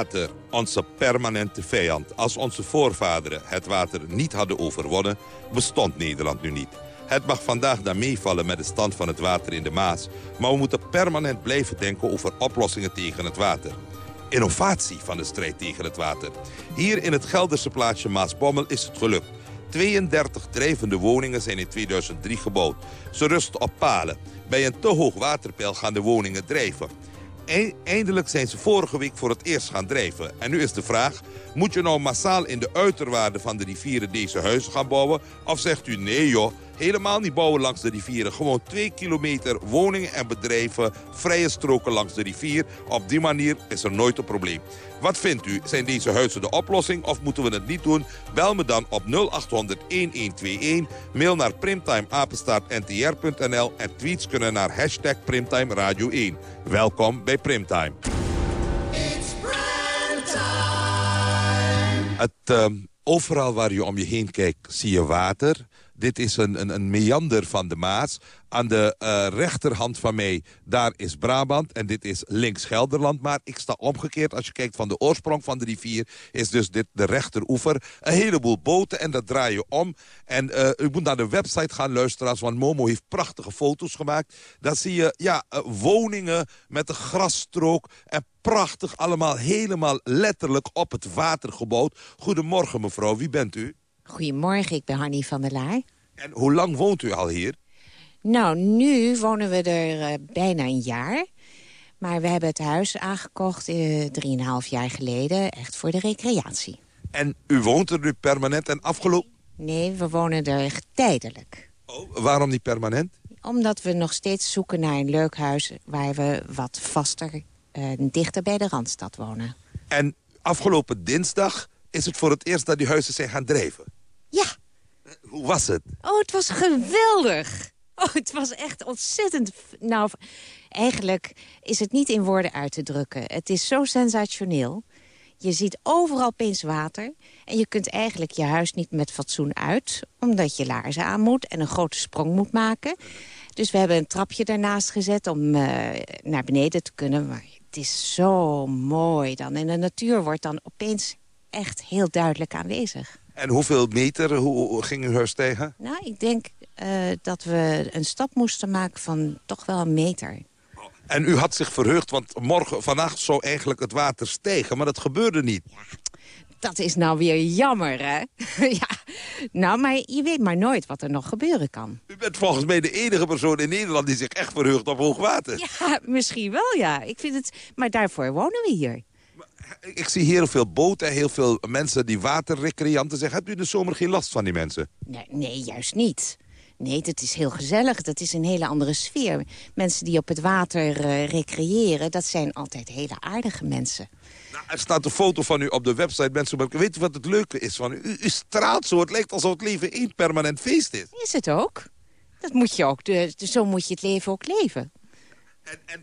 Water, onze permanente vijand. Als onze voorvaderen het water niet hadden overwonnen, bestond Nederland nu niet. Het mag vandaag dan meevallen met de stand van het water in de Maas... maar we moeten permanent blijven denken over oplossingen tegen het water. Innovatie van de strijd tegen het water. Hier in het Gelderse plaatsje Maasbommel is het gelukt. 32 drijvende woningen zijn in 2003 gebouwd. Ze rusten op palen. Bij een te hoog waterpeil gaan de woningen drijven eindelijk zijn ze vorige week voor het eerst gaan drijven. En nu is de vraag, moet je nou massaal in de uiterwaarden van de rivieren deze huizen gaan bouwen? Of zegt u nee joh, helemaal niet bouwen langs de rivieren. Gewoon twee kilometer woningen en bedrijven, vrije stroken langs de rivier. Op die manier is er nooit een probleem. Wat vindt u? Zijn deze huizen de oplossing of moeten we het niet doen? Bel me dan op 0800-1121. Mail naar primtimeapenstaartntr.nl en tweets kunnen naar hashtag Primtime Radio 1. Welkom bij Primtime. Het, uh, overal waar je om je heen kijkt zie je water. Dit is een, een, een meander van de Maas. Aan de uh, rechterhand van mij, daar is Brabant. En dit is links Gelderland. Maar ik sta omgekeerd. Als je kijkt van de oorsprong van de rivier... is dus dit de rechteroever. Een heleboel boten en dat draai je om. En uh, u moet naar de website gaan luisteren. Want Momo heeft prachtige foto's gemaakt. Dan zie je ja, uh, woningen met een grasstrook. En prachtig allemaal helemaal letterlijk op het water gebouwd. Goedemorgen mevrouw, wie bent u? Goedemorgen, ik ben Hanny van der Laar. En hoe lang woont u al hier? Nou, nu wonen we er uh, bijna een jaar. Maar we hebben het huis aangekocht uh, drieënhalf jaar geleden. Echt voor de recreatie. En u woont er nu permanent en afgelopen... Nee, we wonen er tijdelijk. Oh, waarom niet permanent? Omdat we nog steeds zoeken naar een leuk huis... waar we wat vaster uh, dichter bij de Randstad wonen. En afgelopen dinsdag is het voor het eerst dat die huizen zijn gaan drijven? Ja. Hoe was het? Oh, het was geweldig. Oh, het was echt ontzettend... Nou, eigenlijk is het niet in woorden uit te drukken. Het is zo sensationeel. Je ziet overal opeens water. En je kunt eigenlijk je huis niet met fatsoen uit. Omdat je laarzen aan moet en een grote sprong moet maken. Dus we hebben een trapje daarnaast gezet om uh, naar beneden te kunnen. Maar het is zo mooi dan. En de natuur wordt dan opeens echt heel duidelijk aanwezig. En hoeveel meter hoe, ging uw huis tegen? Nou, ik denk uh, dat we een stap moesten maken van toch wel een meter. En u had zich verheugd, want morgen, vannacht zou eigenlijk het water stijgen. Maar dat gebeurde niet. Dat is nou weer jammer, hè? ja, nou, maar je weet maar nooit wat er nog gebeuren kan. U bent volgens mij de enige persoon in Nederland die zich echt verheugt op hoogwater. Ja, misschien wel, ja. Ik vind het... Maar daarvoor wonen we hier. Ik zie heel veel boten, heel veel mensen die waterrecreanten zeggen. Hebt u de zomer geen last van die mensen? Nee, nee juist niet. Nee, het is heel gezellig. Dat is een hele andere sfeer. Mensen die op het water eh, recreëren, dat zijn altijd hele aardige mensen. Nou, er staat een foto van u op de website. Mensen, weet u wat het leuke is van u? U, u straalt zo. Het lijkt alsof het leven één permanent feest is. Is het ook? Dat moet je ook. De, de- zo moet je het leven ook leven.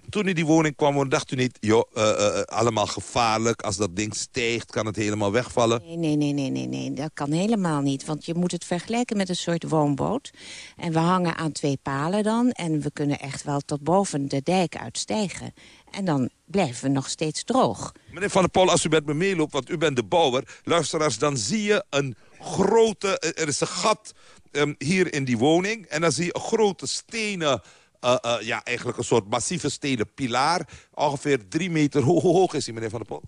Toen u die woning kwam, dacht u niet... joh, eh, eh, allemaal gevaarlijk. Als dat ding stijgt, kan het helemaal wegvallen. Nee, nee, nee, nee, nee, nee, dat kan helemaal niet. Want je moet het vergelijken met een soort woonboot. En we hangen aan twee palen dan. En we kunnen echt wel tot boven de dijk uitstijgen. En dan blijven we nog steeds droog. Meneer Van der Pol, als u met me meeloopt, want u bent de bouwer... luisteraars, dan zie je een grote... eh, Er is een gat ehm, hier in die woning. En dan zie je een grote stenen... eh, eh, ja, eigenlijk een soort massieve stenen pilaar. Ongeveer drie meter ho- ho- hoog is die, meneer Van der Pol.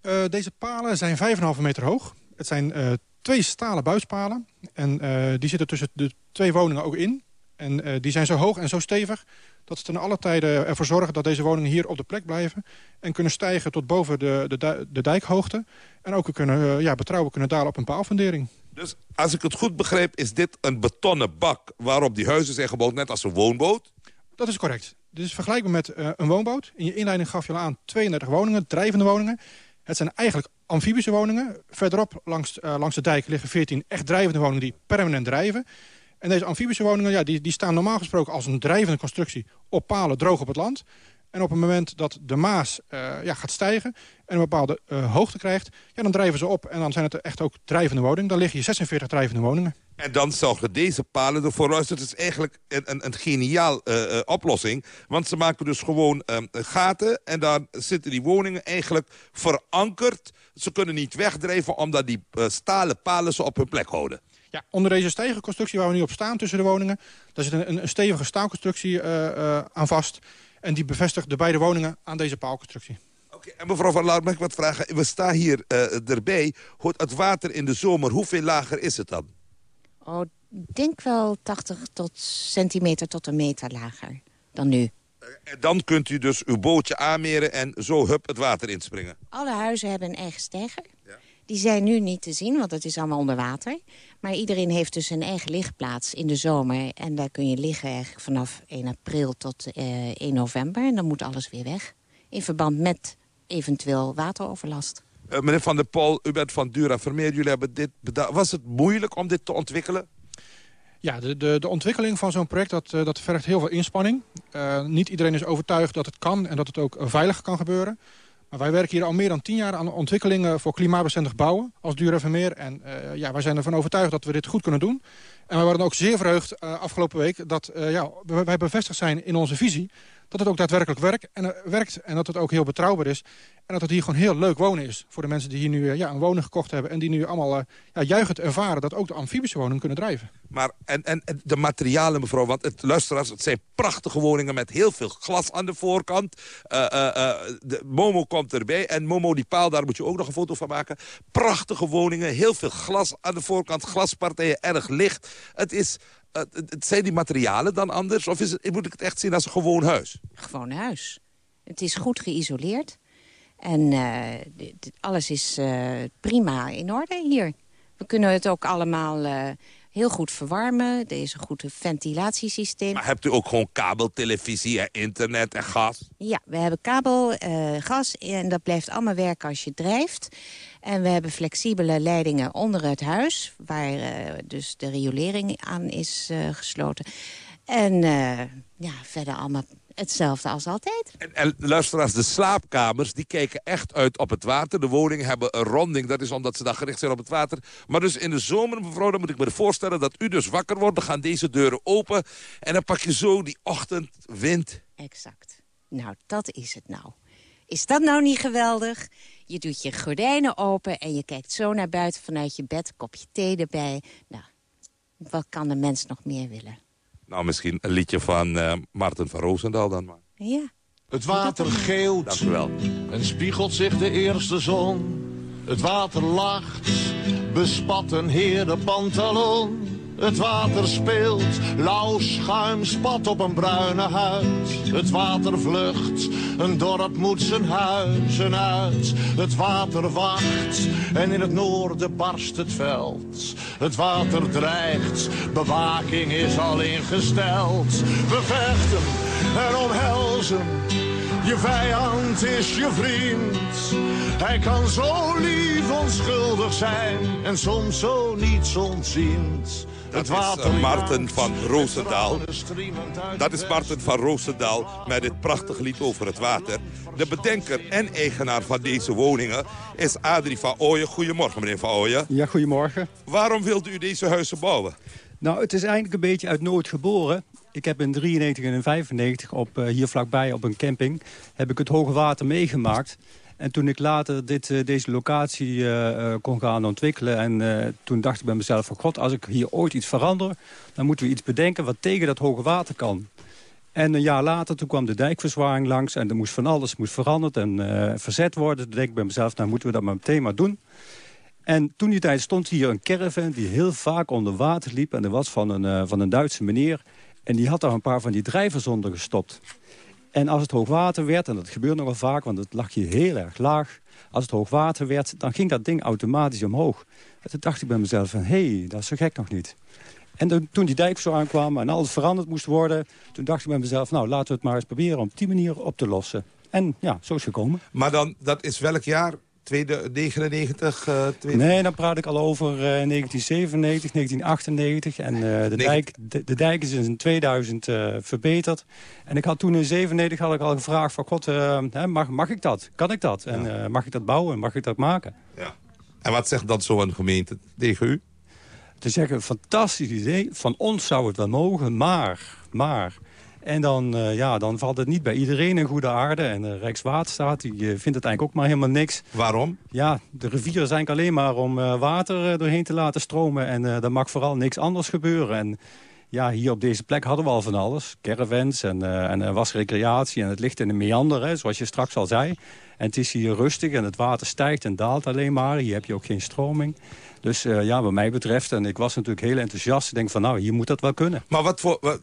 Eh, deze palen zijn 5,5 meter hoog. Het zijn twee stalen buispalen. En die zitten tussen de twee woningen ook in. En die zijn zo hoog en zo stevig dat ze ten alle tijde ervoor zorgen dat deze woningen hier op de plek blijven. En kunnen stijgen tot boven de, de, de dijkhoogte. En ook kunnen, ja, betrouwbaar kunnen dalen op een paalfundering. Dus als ik het goed begrijp, is dit een betonnen bak... waarop die huizen zijn gebouwd, net als een woonboot? Dat is correct. Dit is vergelijkbaar met eh, een woonboot. In je inleiding gaf je al aan 32 woningen, drijvende woningen. Het zijn eigenlijk amfibische woningen. Verderop langs, eh, langs de dijk liggen 14 echt drijvende woningen die permanent drijven. En deze amfibische woningen ja, die, die staan normaal gesproken als een drijvende constructie op palen droog op het land. En op het moment dat de Maas eh, ja, gaat stijgen en een bepaalde eh, hoogte krijgt... Ja, dan drijven ze op en dan zijn het echt ook drijvende woningen. Dan liggen je 46 drijvende woningen. En dan zorgen deze palen ervoor uit. Het is eigenlijk een, een, een geniaal eh, oplossing. Want ze maken dus gewoon eh, gaten. En dan zitten die woningen eigenlijk verankerd. Ze kunnen niet wegdrijven omdat die stalen palen ze op hun plek houden. Ja, onder deze stegenconstructie waar we nu op staan tussen de woningen... daar zit een, een stevige staalconstructie aan vast. En die bevestigt de beide woningen aan deze paalconstructie. En mevrouw Van Laar, mag ik wat vragen? We staan hier eh, erbij. Hoort het water in de zomer, hoeveel lager is het dan? Oh, ik denk wel 80 tot centimeter tot een meter lager dan nu. En dan kunt u dus uw bootje aanmeren en zo hup het water inspringen. Alle huizen hebben een eigen steiger. Die zijn nu niet te zien, want het is allemaal onder water. Maar iedereen heeft dus een eigen ligplaats in de zomer. En daar kun je liggen eigenlijk vanaf 1 april tot eh 1 november. En dan moet alles weer weg. In verband met eventueel wateroverlast. Eh, meneer Van der Pol, u bent van Dura Vermeer. Jullie hebben dit bedacht. Was het moeilijk om dit te ontwikkelen? Ja, de, de, de ontwikkeling van zo'n project dat, eh, dat vergt heel veel inspanning. Eh, niet iedereen is overtuigd dat het kan en dat het ook eh, veilig kan gebeuren. Maar wij werken hier al meer dan tien jaar aan ontwikkelingen voor klimaatbestendig bouwen als Vermeer. En eh, ja, wij zijn ervan overtuigd dat we dit goed kunnen doen. En wij waren ook zeer verheugd eh, afgelopen week dat eh, ja, wij bevestigd zijn in onze visie dat het ook daadwerkelijk werkt en, eh, werkt en dat het ook heel betrouwbaar is. En dat het hier gewoon heel leuk wonen is voor de mensen die hier nu eh, ja, een woning gekocht hebben... en die nu allemaal eh, ja, juichend ervaren dat ook de amfibische woningen kunnen drijven. Maar en, en, de materialen, mevrouw, want het, luisteraars, het zijn prachtige woningen met heel veel glas aan de voorkant. Eh, de, Momo komt erbij en Momo, die paal, daar moet je ook nog een foto van maken. Prachtige woningen, heel veel glas aan de voorkant, glaspartijen, erg licht. Het, is, eh, het, zijn die materialen dan anders of is het, moet ik het echt zien als een gewoon huis? Gewoon huis. Het is goed geïsoleerd. En eh, dit- alles is eh, prima in orde hier. We kunnen het ook allemaal heel goed verwarmen. Er is een goed ventilatiesysteem. Maar hebt u ook gewoon kabeltelevisie en internet en gas? Ja, we hebben kabel, eh, gas en dat blijft allemaal werken als je drijft. En we hebben flexibele leidingen onder het huis... waar eh, dus de riolering aan is eh, gesloten. En eh, ja, verder allemaal hetzelfde als altijd. En, en luisteraars, de slaapkamers die kijken echt uit op het water. De woningen hebben een ronding, dat is omdat ze dan gericht zijn op het water. Maar dus in de zomer, mevrouw, dan moet ik me voorstellen... dat u dus wakker wordt, dan gaan deze deuren open... en dan pak je zo die ochtendwind. Exact. Nou, dat is het nou. Is dat nou niet geweldig? Je doet je gordijnen open en je kijkt zo naar buiten vanuit je bed. Kopje thee erbij. Nou, wat kan de mens nog meer willen? Nou, misschien een liedje van eh Maarten van Roosendaal dan maar. Ja, Het water geeuwt. Dank u wel. En spiegelt zich de eerste zon. Het water lacht, bespat een heren pantalon. Het water speelt, lauw schuim spat op een bruine huid. Het water vlucht, een dorp moet zijn huizen uit. Het water wacht en in het noorden barst het veld. Het water dreigt, bewaking is al ingesteld. We vechten en omhelzen, je vijand is je vriend. Hij kan zo lief onschuldig zijn en soms zo niets ontziend. Dat is uh, Marten van Roosendaal. Dat is Marten van Roosendaal met dit prachtige lied over het water. De bedenker en eigenaar van deze woningen is Adrie van Ooyen. Goedemorgen, meneer van Ooyen. Ja, goedemorgen. Waarom wilde u deze huizen bouwen? Nou, het is eigenlijk een beetje uit nood geboren. Ik heb in 93 en 95 op, uh, hier vlakbij op een camping... heb ik het hoge water meegemaakt... En toen ik later dit, uh, deze locatie uh, kon gaan ontwikkelen... en toen dacht ik bij mezelf van... god, als ik hier ooit iets verander... dan moeten we iets bedenken wat tegen dat hoge water kan. En een jaar later toen kwam de dijkverzwaring langs... en er moest van alles moest veranderd en verzet worden. Toen denk ik bij mezelf, nou moeten we dat maar meteen maar doen. En toen die tijd stond hier een caravan die heel vaak onder water liep... en er was van een, van een Duitse meneer... en die had daar een paar van die drijvers onder gestopt... En als het hoogwater werd, en dat gebeurt nogal vaak... want het lag hier heel erg laag. Als het hoogwater werd, dan ging dat ding automatisch omhoog. En toen dacht ik bij mezelf van, hé, hey, dat is zo gek nog niet. En toen die dijk zo aankwam en alles veranderd moest worden... toen dacht ik bij mezelf, nou, laten we het maar eens proberen... om op die manier op te lossen. En ja, zo is het gekomen. Maar dan, dat is welk jaar? 99, uh, Nee, dan praat ik al over uh, 1997, 1998. En uh, de, dijk, de, de, dijk is in 2000 uh, verbeterd. En ik had toen in 97 had ik al gevraagd van... God, mag, mag ik dat? Kan ik dat? En ja. mag ik dat bouwen? Mag ik dat maken? Ja. En wat zegt dan zo'n gemeente tegen u? Te zeggen, fantastisch idee. Van ons zou het wel mogen, maar... maar en dan, uh, ja, dan valt het niet bij iedereen in goede aarde. En de Rijkswaterstaat die, uh, vindt het eigenlijk ook maar helemaal niks. Waarom? Ja, de rivieren zijn alleen maar om water doorheen te laten stromen. En er mag vooral niks anders gebeuren. En ja, hier op deze plek hadden we al van alles. Caravans en, en er was recreatie en het ligt in de meander, hè, zoals je straks al zei. En het is hier rustig en het water stijgt en daalt alleen maar. Hier heb je ook geen stroming. Dus uh, ja, wat mij betreft, en ik was natuurlijk heel enthousiast. Ik denk van, nou, hier moet dat wel kunnen. Maar wat voor, wat,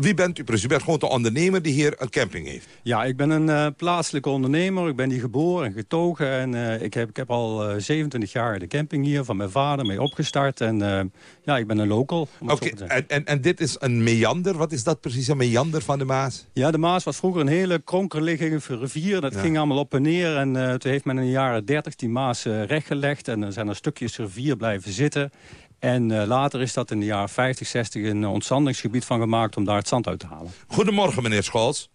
wie bent u precies? U bent gewoon de ondernemer die hier een camping heeft? Ja, ik ben een uh, plaatselijke ondernemer. Ik ben hier geboren en getogen. En uh, ik, heb, ik heb al 27 jaar de camping hier van mijn vader mee opgestart. En ja, ik ben een local. Oké, okay, en, en, en dit is een meander. Wat is dat precies, een meander van de Maas? Ja, de Maas was vroeger een hele kronkelige rivier. Dat ja. ging allemaal op en neer. En toen heeft men in de jaren 30 die Maas rechtgelegd. En er zijn er stukjes rivier blijven zitten. En uh, later is dat in de jaren 50, 60 een ontzandingsgebied van gemaakt om daar het zand uit te halen. Goedemorgen, meneer Scholz.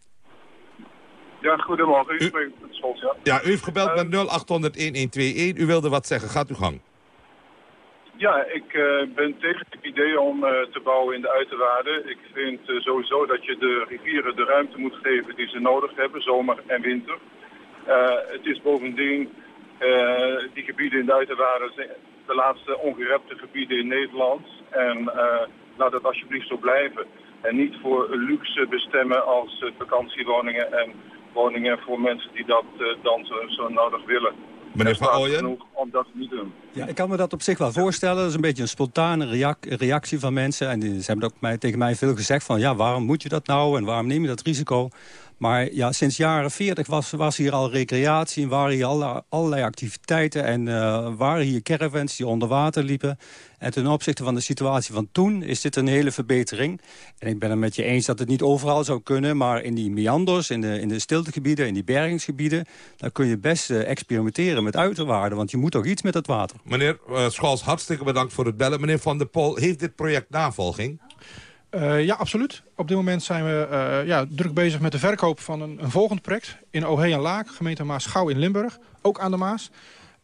Ja, goedemorgen. U, spreekt met Scholz, ja. Ja, u heeft gebeld uh, met 0800-1121. U wilde wat zeggen. Gaat uw gang. Ja, ik uh, ben tegen het idee om te bouwen in de uiterwaarden. Ik vind sowieso dat je de rivieren de ruimte moet geven die ze nodig hebben, zomer en winter. het is bovendien uh, die gebieden in de uiterwaarden zijn de laatste ongerepte gebieden in Nederland. En uh, laat het alsjeblieft zo blijven. En niet voor luxe bestemmen als uh, vakantiewoningen en woningen voor mensen die dat dan zo, zo nodig willen. Meneer Van Ooyen? genoeg om dat niet doen. Ja, ik kan me dat op zich wel voorstellen. Dat is een beetje een spontane reac reactie van mensen. En die, ze hebben ook mij, tegen mij veel gezegd van... ja, waarom moet je dat nou en waarom neem je dat risico? Maar ja, sinds jaren 40 was, was hier al recreatie en waren hier alle, allerlei activiteiten. En uh, waren hier caravans die onder water liepen. En ten opzichte van de situatie van toen is dit een hele verbetering. En ik ben het met je eens dat het niet overal zou kunnen. Maar in die meanders, in de, in de stiltegebieden, in die bergingsgebieden... daar kun je best uh, experimenteren met uiterwaarden. Want je moet ook iets met het water. Meneer uh, Schals, hartstikke bedankt voor het bellen. Meneer Van der Pol, heeft dit project navolging? Uh, ja, absoluut. Op dit moment zijn we uh, ja, druk bezig met de verkoop van een, een volgend project... in Ohé en Laak, gemeente Maasgouw in Limburg, ook aan de Maas.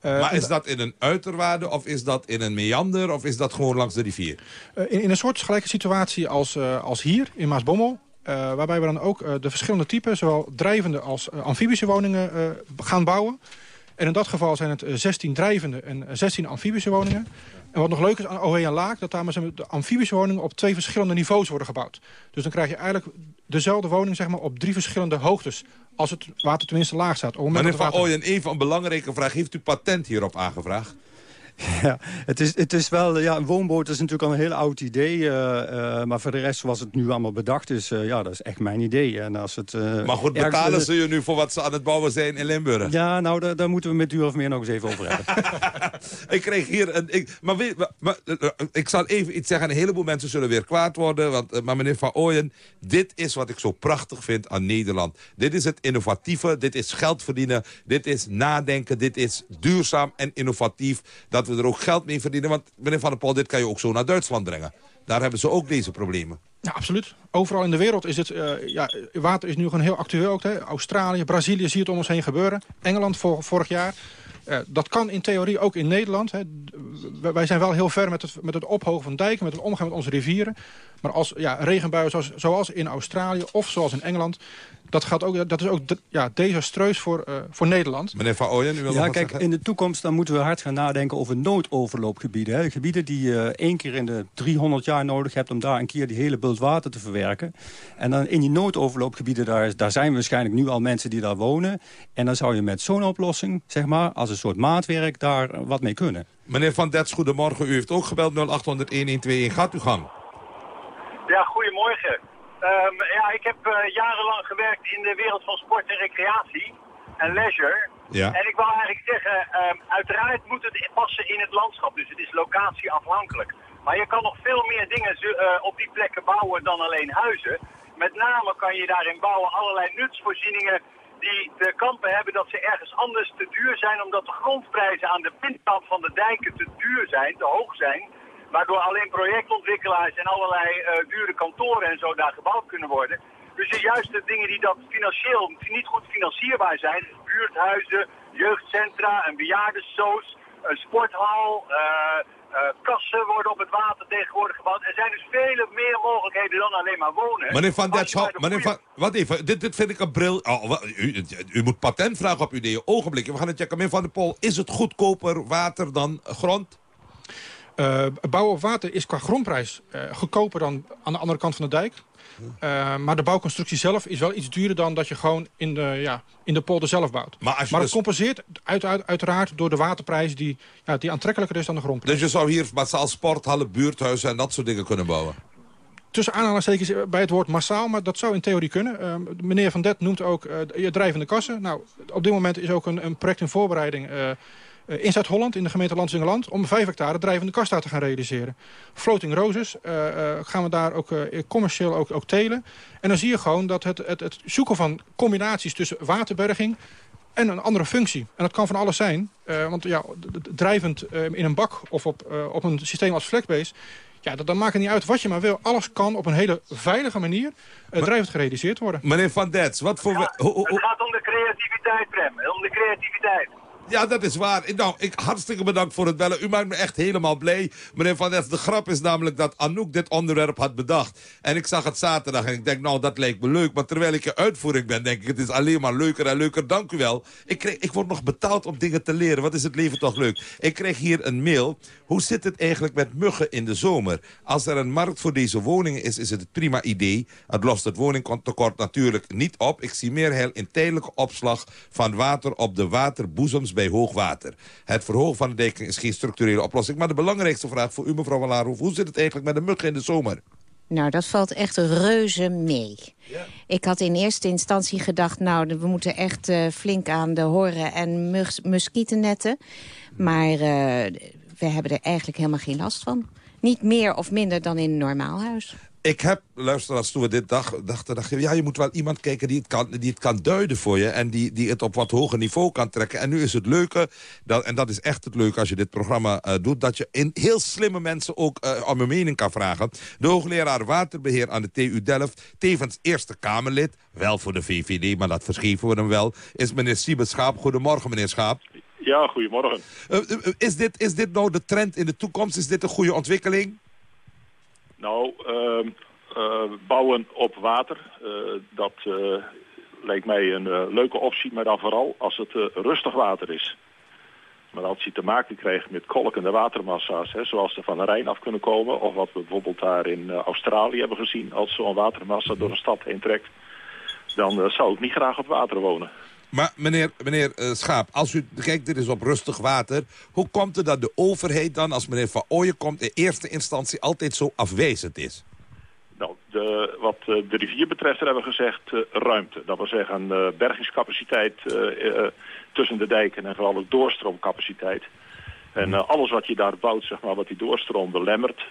Uh, maar is dat in een uiterwaarde of is dat in een meander of is dat gewoon langs de rivier? in, in een soortgelijke situatie als, als hier in Maasbommel... waarbij we dan ook de verschillende typen, zowel drijvende als amfibische woningen gaan bouwen... En in dat geval zijn het eh, 16 drijvende en eh, 16 amfibische woningen. En wat nog leuk is aan OE en Laak... dat daar maar de amfibische woningen op twee verschillende niveaus worden gebouwd. Dus dan krijg je eigenlijk dezelfde woning zeg maar, op drie verschillende hoogtes. Als het water tenminste laag staat. Meneer Van water- Ooyen, even een belangrijke vraag. Heeft u patent hierop aangevraagd? Ja, het is, het is wel, ja, een woonboot is natuurlijk al een heel oud idee. eh, eh, maar voor de rest, zoals het nu allemaal bedacht is, eh, ja, dat is echt mijn idee. En als het, Maar goed, ergens- betalen ze je nu voor wat ze aan het bouwen zijn in Limburg? Ja, nou, daar, daar moeten we met u of meer nog eens even over hebben. Ik kreeg hier een... Ik, maar, weet, maar, maar, ik zal even iets zeggen. Een heleboel mensen zullen weer kwaad worden. Want, maar meneer Van Ooyen, dit is wat ik zo prachtig vind aan Nederland. Dit is het innovatieve. Dit is geld verdienen. Dit is nadenken. Dit is duurzaam en innovatief. Dat we er ook geld mee verdienen. Want meneer Van der Pol, dit kan je ook zo naar Duitsland brengen. Daar hebben ze ook deze problemen. Ja, absoluut. Overal in de wereld is het... eh, ja, water is nu gewoon heel actueel ook. Hè. Australië, Brazilië zie je het om ons heen gebeuren. Engeland vor- vorig jaar. Eh, dat kan in theorie ook in Nederland. Hè. Wij zijn wel heel ver met het, met het ophogen van dijken, met het omgaan met onze rivieren. Maar als ja, regenbuien zoals, zoals in Australië of zoals in Engeland... dat, gaat ook, dat is ook ja, desastreus voor, eh, voor Nederland. Meneer Van Ooyen, u wil nog Ja, kijk, zeggen? in de toekomst dan moeten we hard gaan nadenken over noodoverloopgebieden. Hè. Gebieden die je één keer in de 300 jaar nodig hebt om daar een keer die hele bult water te verwerken. En dan in die noodoverloopgebieden, daar, daar zijn waarschijnlijk nu al mensen die daar wonen. En dan zou je met zo'n oplossing, zeg maar, als een soort maatwerk daar wat mee kunnen. Meneer Van Dets, goedemorgen. U heeft ook gebeld 0800-1121. Gaat uw gang. Ja, goedemorgen. Ehm, ja, ik heb eh, jarenlang gewerkt in de wereld van sport en recreatie en leisure. Ja. En ik wil eigenlijk zeggen, ehm, uiteraard moet het passen in het landschap. Dus het is locatieafhankelijk. Maar je kan nog veel meer dingen eh, op die plekken bouwen dan alleen huizen. Met name kan je daarin bouwen allerlei nutsvoorzieningen die de kampen hebben dat ze ergens anders te duur zijn... omdat de grondprijzen aan de binnenkant van de dijken te duur zijn, te hoog zijn... Waardoor alleen projectontwikkelaars en allerlei eh, dure kantoren en zo daar gebouwd kunnen worden. Dus de juiste dingen die dat financieel niet goed financierbaar zijn. Buurthuizen, jeugdcentra, een bejaardensoos, een sporthal, eh, eh, kassen worden op het water tegenwoordig gebouwd. Er zijn dus vele meer mogelijkheden dan alleen maar wonen. Meneer Van Als Dets, je maar hou- de meneer goede- Van, wat even, dit, dit vind ik een bril. Oh, u, u moet patent vragen op uw ideeën. Ogenblikje, we gaan het checken. Meneer Van der Pol, is het goedkoper water dan grond? Eh, bouwen op water is qua grondprijs eh, goedkoper dan aan de andere kant van de dijk. Eh, maar de bouwconstructie zelf is wel iets duurder dan dat je gewoon in de, ja, in de polder zelf bouwt. Maar, als je het dus- compenseert uit, uit- uiteraard door de waterprijs die, ja, die aantrekkelijker is dan de grondprijs. Dus je zou hier massaal sporthallen, buurthuizen en dat soort dingen kunnen bouwen? Tussen aanhalingstekens bij het woord massaal, maar dat zou in theorie kunnen. Eh, meneer Van Det noemt ook je drijvende kassen. Nou, op dit moment is ook een, een project in voorbereiding... in Zuid-Holland, in de gemeente Landsingeland... om 5 hectare drijvende kas daar te gaan realiseren. Floating roses eh, eh, gaan we daar ook eh, commercieel ook, ook telen. En dan zie je gewoon dat het, het, het zoeken van combinaties tussen waterberging en een andere functie. En dat kan van alles zijn. eh, want ja, drijvend eh, in een bak of op, eh, op een systeem als Flexbase... Ja, dat, dan maakt het niet uit wat je maar wil. Alles kan op een hele veilige manier eh, drijvend gerealiseerd worden. Meneer Van Dets, wat voor... Het gaat om de creativiteit, Prem. Om de creativiteit. Ja, dat is waar. Nou, ik, hartstikke bedankt voor het bellen. U maakt me echt helemaal blij. Meneer Van Dets, de grap is namelijk dat Anouk dit onderwerp had bedacht. En ik zag het zaterdag en ik denk, nou, dat lijkt me leuk. Maar terwijl ik in uitvoering ben, denk ik, het is alleen maar leuker en leuker. Dank u wel. Ik, kreeg, ik word nog betaald om dingen te leren. Wat is het leven toch leuk. Ik kreeg hier een mail. Hoe zit het eigenlijk met muggen in de zomer? Als er een markt voor deze woningen is, is het een prima idee. Het lost het woningtekort natuurlijk niet op. Ik zie meer heil in tijdelijke opslag van water op de waterboezems bij hoogwater. Het verhogen van de dekking is geen structurele oplossing. Maar de belangrijkste vraag voor u, mevrouw Wallaarhoef... hoe zit het eigenlijk met de muggen in de zomer? Nou, dat valt echt reuze mee. Ik had in eerste instantie gedacht... nou, we moeten echt eh, flink aan de horen en mus muskietennetten. Maar eh, we hebben er eigenlijk helemaal geen last van. Niet meer of minder dan in een normaal huis. Ik heb, luisteraars, toen we dit dag, dachten, dachten ja, je moet wel iemand kijken die het kan, die het kan duiden voor je. En die, die het op wat hoger niveau kan trekken. En nu is het leuke, dat, en dat is echt het leuke als je dit programma eh, doet... dat je in heel slimme mensen ook eh, om hun mening kan vragen. De hoogleraar waterbeheer aan de TU Delft, tevens Eerste Kamerlid... wel voor de VVD, maar dat vergeven we hem wel... is meneer Siebe Schaap. Goedemorgen, meneer Schaap. Ja, goedemorgen. Eh, is, dit, is dit nou de trend in de toekomst? Is dit een goede ontwikkeling? Nou, ehm, eh, bouwen op water, eh, dat eh, leek mij een leuke optie, maar dan vooral als het rustig water is. Maar als je te maken krijgt met kolkende watermassa's, hè, zoals ze van de Rijn af kunnen komen... of wat we bijvoorbeeld daar in Australië hebben gezien... als zo'n watermassa door een stad heen trekt... dan zou ik niet graag op water wonen. Maar meneer, meneer eh, Schaap, als u kijkt, dit is op rustig water. Hoe komt het dat de overheid dan, als meneer Van Ooyen komt... in eerste instantie altijd zo afwezend is? Nou, de, wat eh, de rivier betreft hebben we gezegd eh, ruimte. Dat wil zeggen eh, bergingscapaciteit tussen de dijken en vooral ook doorstroomcapaciteit. En alles wat je daar bouwt, zeg maar, wat die doorstroom belemmert...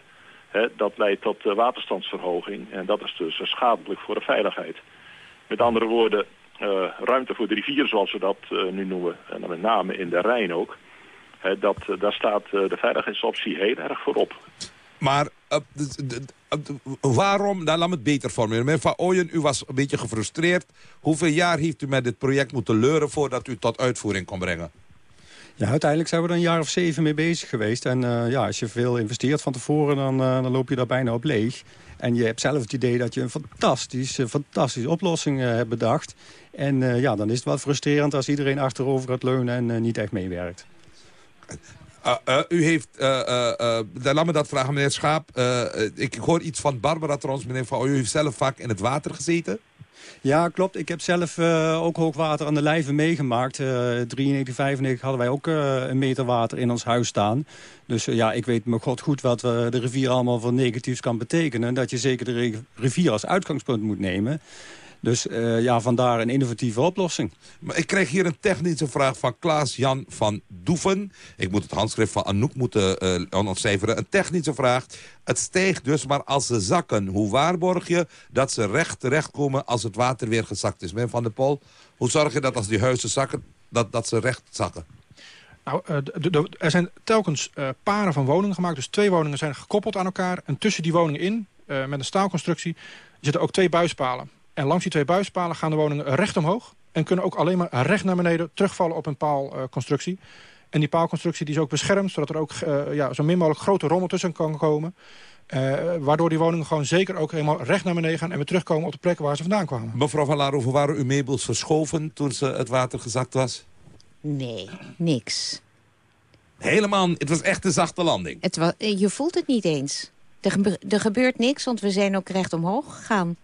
Hè, dat leidt tot waterstandsverhoging. En dat is dus schadelijk voor de veiligheid. Met andere woorden, ruimte voor de rivier, zoals we dat eh, nu noemen... en met name in de Rijn ook... Dat, eh, daar staat eh, de veiligheidsoptie heel erg voorop. Maar eh, eh, waarom, nou laat me het beter formuleren. Meneer Van Ooyen, u was een beetje gefrustreerd. Hoeveel jaar heeft u met dit project moeten leuren... voordat u het tot uitvoering kon brengen? Ja, uiteindelijk zijn we er een jaar of zeven mee bezig geweest. En eh, ja, als je veel investeert van tevoren, dan, eh, dan loop je daar bijna op leeg. En je hebt zelf het idee dat je een fantastische, fantastische oplossing eh, hebt bedacht. En ja, dan is het wat frustrerend als iedereen achterover gaat leunen en niet echt meewerkt. U heeft, dan laat me dat vragen, meneer Schaap. Ik hoor iets van Barbara trouwens, meneer Van. U heeft zelf vaak in het water gezeten. Ja, klopt. Ik heb zelf eh, ook hoogwater aan de lijve meegemaakt. Eh 93, 95 hadden wij ook eh, een meter water in ons huis staan. Dus eh, ja, ik weet me god goed wat de rivier allemaal voor negatiefs kan betekenen. Dat je zeker de rivier als uitgangspunt moet nemen. Dus eh, ja, vandaar een innovatieve oplossing. Maar ik krijg hier een technische vraag van Klaas-Jan van Doeven. Ik moet het handschrift van Anouk moeten uh, ontcijferen. Een technische vraag. Het stijgt dus, maar als ze zakken, hoe waarborg je dat ze recht terechtkomen als het water weer gezakt is? Meneer Van der Pol, hoe zorg je dat als die huizen zakken, dat, dat ze recht zakken? Nou, eh, er zijn telkens eh, paren van woningen gemaakt. Dus twee woningen zijn gekoppeld aan elkaar. En tussen die woningen in, eh, met een staalconstructie, zitten ook twee buispalen. En langs die twee buispalen gaan de woningen recht omhoog. En kunnen ook alleen maar recht naar beneden terugvallen op een paalconstructie. en die paalconstructie die is ook beschermd, zodat er ook eh, ja, zo min mogelijk grote rommel tussen kan komen. Eh, waardoor die woningen gewoon zeker ook helemaal recht naar beneden gaan... en weer terugkomen op de plekken waar ze vandaan kwamen. Mevrouw Van Laarhoven, waren uw meubels verschoven toen ze het water gezakt was? Nee, niks. Helemaal, het was echt een zachte landing. Het wa je voelt het niet eens. Er, gebe- er gebeurt niks, want we zijn ook recht omhoog gegaan.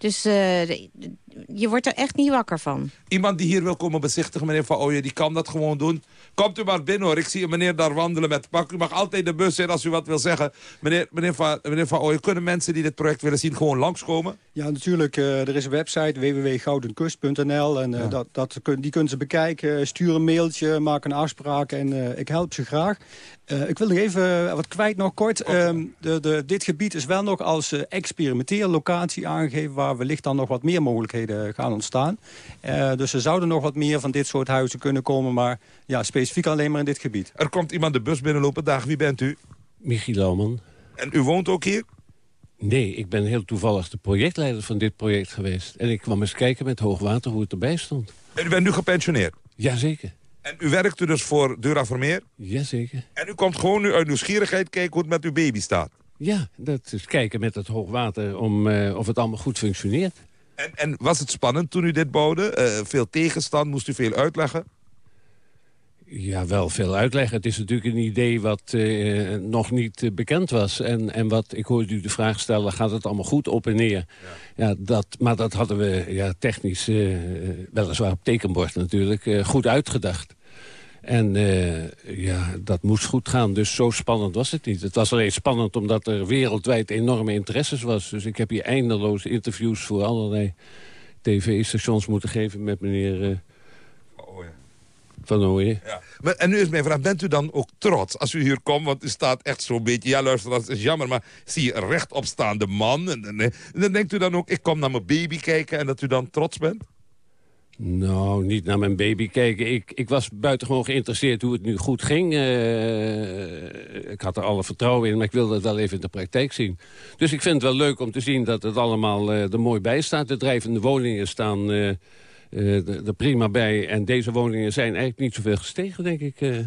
Dus eh, de- je wordt er echt niet wakker van. Iemand die hier wil komen bezichtigen, meneer Van Ooyen, die kan dat gewoon doen. Komt u maar binnen hoor, ik zie een meneer daar wandelen met pak. U mag altijd de bus in als u wat wil zeggen. Meneer, meneer, van, meneer van Ooyen, kunnen mensen die dit project willen zien gewoon langskomen? Ja, natuurlijk. eh, er is een website www.goudenkust.nl en eh, dat, dat kun, die kunnen ze bekijken. Stuur een mailtje, maak een afspraak en eh, ik help ze graag. Eh, ik wil nog even wat kwijt nog kort. Ehm, de, de, dit gebied is wel nog als uh, experimenteerlocatie aangegeven... waar wellicht dan nog wat meer mogelijkheden gaan ontstaan. Uh, dus er zouden nog wat meer van dit soort huizen kunnen komen... maar ja, specifiek alleen maar in dit gebied. Er komt iemand de bus binnenlopen. Dag, wie bent u? Michiel Lauwman. En u woont ook hier? Nee, ik ben heel toevallig de projectleider van dit project geweest. En ik kwam eens kijken met hoogwater hoe het erbij stond. En u bent nu gepensioneerd? Jazeker. En u werkt u dus voor Dura Vermeer? Jazeker. En u komt gewoon nu uit nieuwsgierigheid kijken hoe het met uw baby staat? Ja, dat is kijken met het hoogwater om, uh, of het allemaal goed functioneert. En, en was het spannend toen u dit bouwde? Uh, veel tegenstand? Moest u veel uitleggen? Ja, wel veel uitleggen. Het is natuurlijk een idee wat uh, nog niet uh, bekend was. En, en wat, ik hoorde u de vraag stellen, gaat het allemaal goed op en neer? Ja. dat, maar dat hadden we ja, technisch, weliswaar op tekenbord natuurlijk, goed uitgedacht. En ja, dat moest goed gaan, dus zo spannend was het niet. Het was alleen spannend omdat er wereldwijd enorme interesses was. Dus ik heb hier eindeloze interviews voor allerlei tv-stations moeten geven met meneer... Van Ooyen. Ja. Maar, en nu is mijn vraag, bent u dan ook trots als u hier komt? Want u staat echt zo'n beetje, ja luister, dat is jammer, maar zie je een rechtopstaande man. En, en, en, dan denkt u dan ook, ik kom naar mijn baby kijken en dat u dan trots bent? Nou, niet naar mijn baby kijken. Ik, ik was buitengewoon geïnteresseerd hoe het nu goed ging. Uh, ik had er alle vertrouwen in, maar ik wilde het wel even in de praktijk zien. Dus ik vind het wel leuk om te zien dat het allemaal uh, er mooi bij staat. De drijvende woningen staan... Uh, er prima bij. En deze woningen zijn eigenlijk niet zoveel gestegen, denk ik.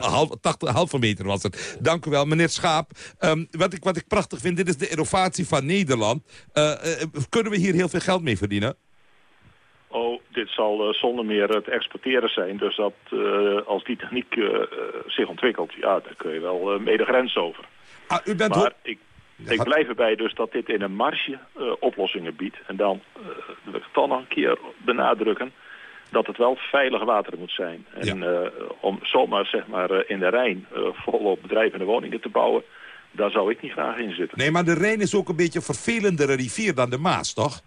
Half, 80, halve meter was het. Dank u wel, meneer Schaap. Um, wat, ik, wat ik prachtig vind, dit is de innovatie van Nederland. Kunnen we hier heel veel geld mee verdienen? Oh, dit zal uh, zonder meer het exporteren zijn. Dus dat uh, als die techniek uh, zich ontwikkelt, ja, dan kun je wel mee de grens over. Ah, u bent maar ik, ik blijf erbij dus dat dit in een marge oplossingen biedt. En dan wil ik het dan nog een keer benadrukken dat het wel veilig water moet zijn. En ja. om zomaar zeg maar, in de Rijn volop bedrijven en woningen te bouwen... daar zou ik niet graag in zitten. Nee, maar de Rijn is ook een beetje een vervelendere rivier dan de Maas, toch?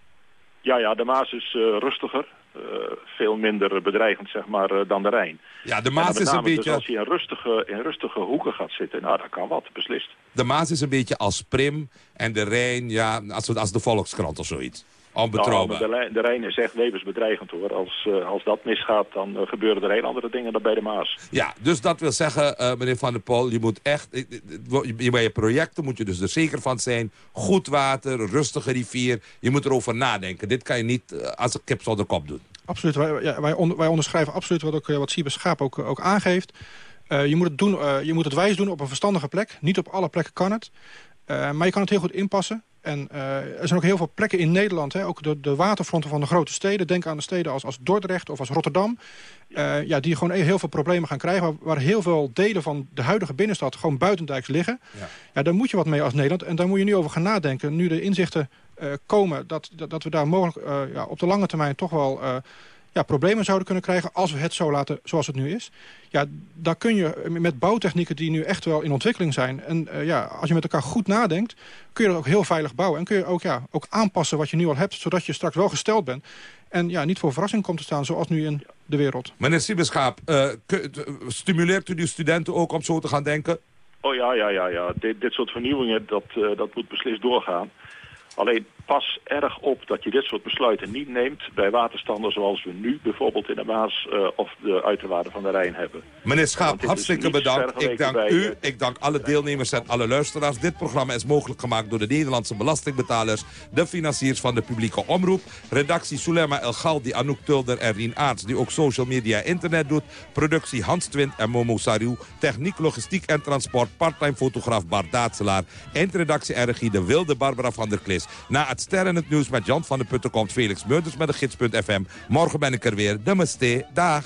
Ja, ja, de Maas is uh, rustiger. Uh, veel minder bedreigend zeg maar, uh, dan de Rijn. Ja, de Maas is een beetje... Dus als je in rustige, in rustige hoeken gaat zitten, nou, dat kan wat, beslist. De Maas is een beetje als Prim en de Rijn, ja, als, als de Volkskrant of zoiets. Onbetrouwbaar. Nou, de, de Rijn is echt levensbedreigend hoor. Als, uh, als dat misgaat, dan uh, gebeuren er heel andere dingen dan bij de Maas. Ja, dus dat wil zeggen, uh, meneer Van der Pol, je moet echt... Bij je projecten moet je dus er zeker van zijn. Goed water, rustige rivier. Je moet erover nadenken. Dit kan je niet als een kip zonder kop doen. Absoluut. Wij, ja, wij, on, wij onderschrijven absoluut wat, ook, wat Siebes Schaap ook, ook aangeeft. je, moet het doen, je moet het wijs doen op een verstandige plek. Niet op alle plekken kan het. maar je kan het heel goed inpassen. En uh, er zijn ook heel veel plekken in Nederland, hè, ook de, de waterfronten van de grote steden. Denk aan de steden als, als Dordrecht of als Rotterdam. Uh, ja, die gewoon heel veel problemen gaan krijgen. Waar, waar, heel veel delen van de huidige binnenstad gewoon buitendijks liggen. Ja. ja, daar moet je wat mee als Nederland. En daar moet je nu over gaan nadenken. Nu de inzichten uh, komen dat, dat, dat, we daar mogelijk ja, op de lange termijn toch wel ja, problemen zouden kunnen krijgen als we het zo laten zoals het nu is. Ja, daar kun je met bouwtechnieken die nu echt wel in ontwikkeling zijn. En uh, ja, als je met elkaar goed nadenkt, kun je dat ook heel veilig bouwen. En kun je ook, ja, ook aanpassen wat je nu al hebt, zodat je straks wel gesteld bent. En ja, niet voor verrassing komt te staan zoals nu in de wereld. Meneer Siebeschaap, uh, stimuleert u die studenten ook om zo te gaan denken? Oh ja, ja, ja, ja. Dit, dit soort vernieuwingen, dat, uh, dat moet beslist doorgaan. Alleen pas erg op dat je dit soort besluiten niet neemt bij waterstanden zoals we nu bijvoorbeeld in de Maas uh, of de uiterwaarden van de Rijn hebben. Meneer Schaap, hartstikke bedankt. Ik dank u, uh, ik dank alle deelnemers en alle luisteraars. Dit programma is mogelijk gemaakt door de Nederlandse belastingbetalers, de financiers van de publieke omroep, redactie Sulema El Galdi, Anouk Tulder en Rien Aarts, die ook social media en internet doet, productie Hans Twint en Momo Sariu, techniek, logistiek en transport, parttime fotograaf Bart Daatselaar, eindredactie en regie de wilde Barbara van der Klis. Na het sterren het nieuws met Jan van der Putten komt Felix Meurders met de gids.fm. Morgen ben ik er weer. Namaste. Dag.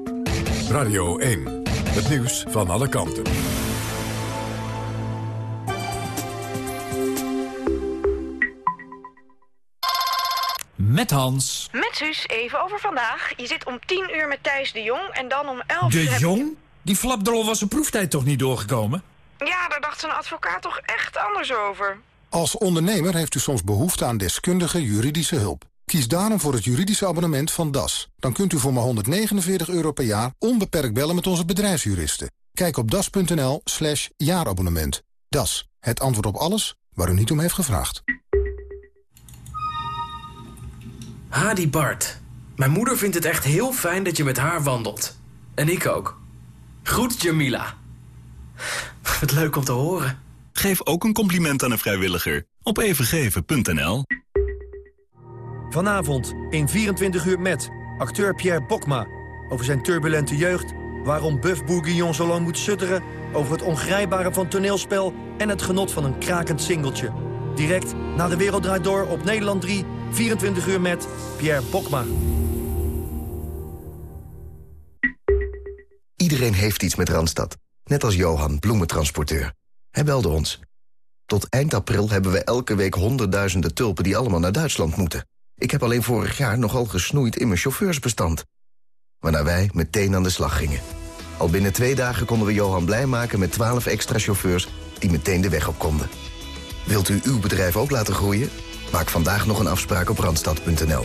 Radio 1. Het nieuws van alle kanten. Met Hans. Met Suus, even over vandaag. Je zit om 10 uur met Thijs de Jong en dan om 11 de uur... De Jong? Die flapdrol was zijn proeftijd toch niet doorgekomen? Ja, daar dacht zijn advocaat toch echt anders over. Als ondernemer heeft u soms behoefte aan deskundige juridische hulp. Kies daarom voor het juridische abonnement van DAS. Dan kunt u voor maar 149 euro per jaar onbeperkt bellen met onze bedrijfsjuristen. Kijk op das.nl slash jaarabonnement. DAS, het antwoord op alles waar u niet om heeft gevraagd. Hadi Bart. Mijn moeder vindt het echt heel fijn dat je met haar wandelt. En ik ook. Groet Jamila. Wat leuk om te horen. Geef ook een compliment aan een vrijwilliger op evengeven.nl. Vanavond in 24 uur met acteur Pierre Bokma... over zijn turbulente jeugd, waarom Buff Bourguignon zo lang moet sutteren... over het ongrijpbare van toneelspel en het genot van een krakend singeltje. Direct na de Wereld Draait Door op Nederland 3... 24 uur met Pierre Bokma. Iedereen heeft iets met Randstad. Net als Johan, bloementransporteur. Hij belde ons. Tot eind april hebben we elke week honderdduizenden tulpen... die allemaal naar Duitsland moeten. Ik heb alleen vorig jaar nogal gesnoeid in mijn chauffeursbestand. Waarna wij meteen aan de slag gingen. Al binnen twee dagen konden we Johan blij maken met 12 extra chauffeurs die meteen de weg op konden. Wilt u uw bedrijf ook laten groeien? Maak vandaag nog een afspraak op Randstad.nl.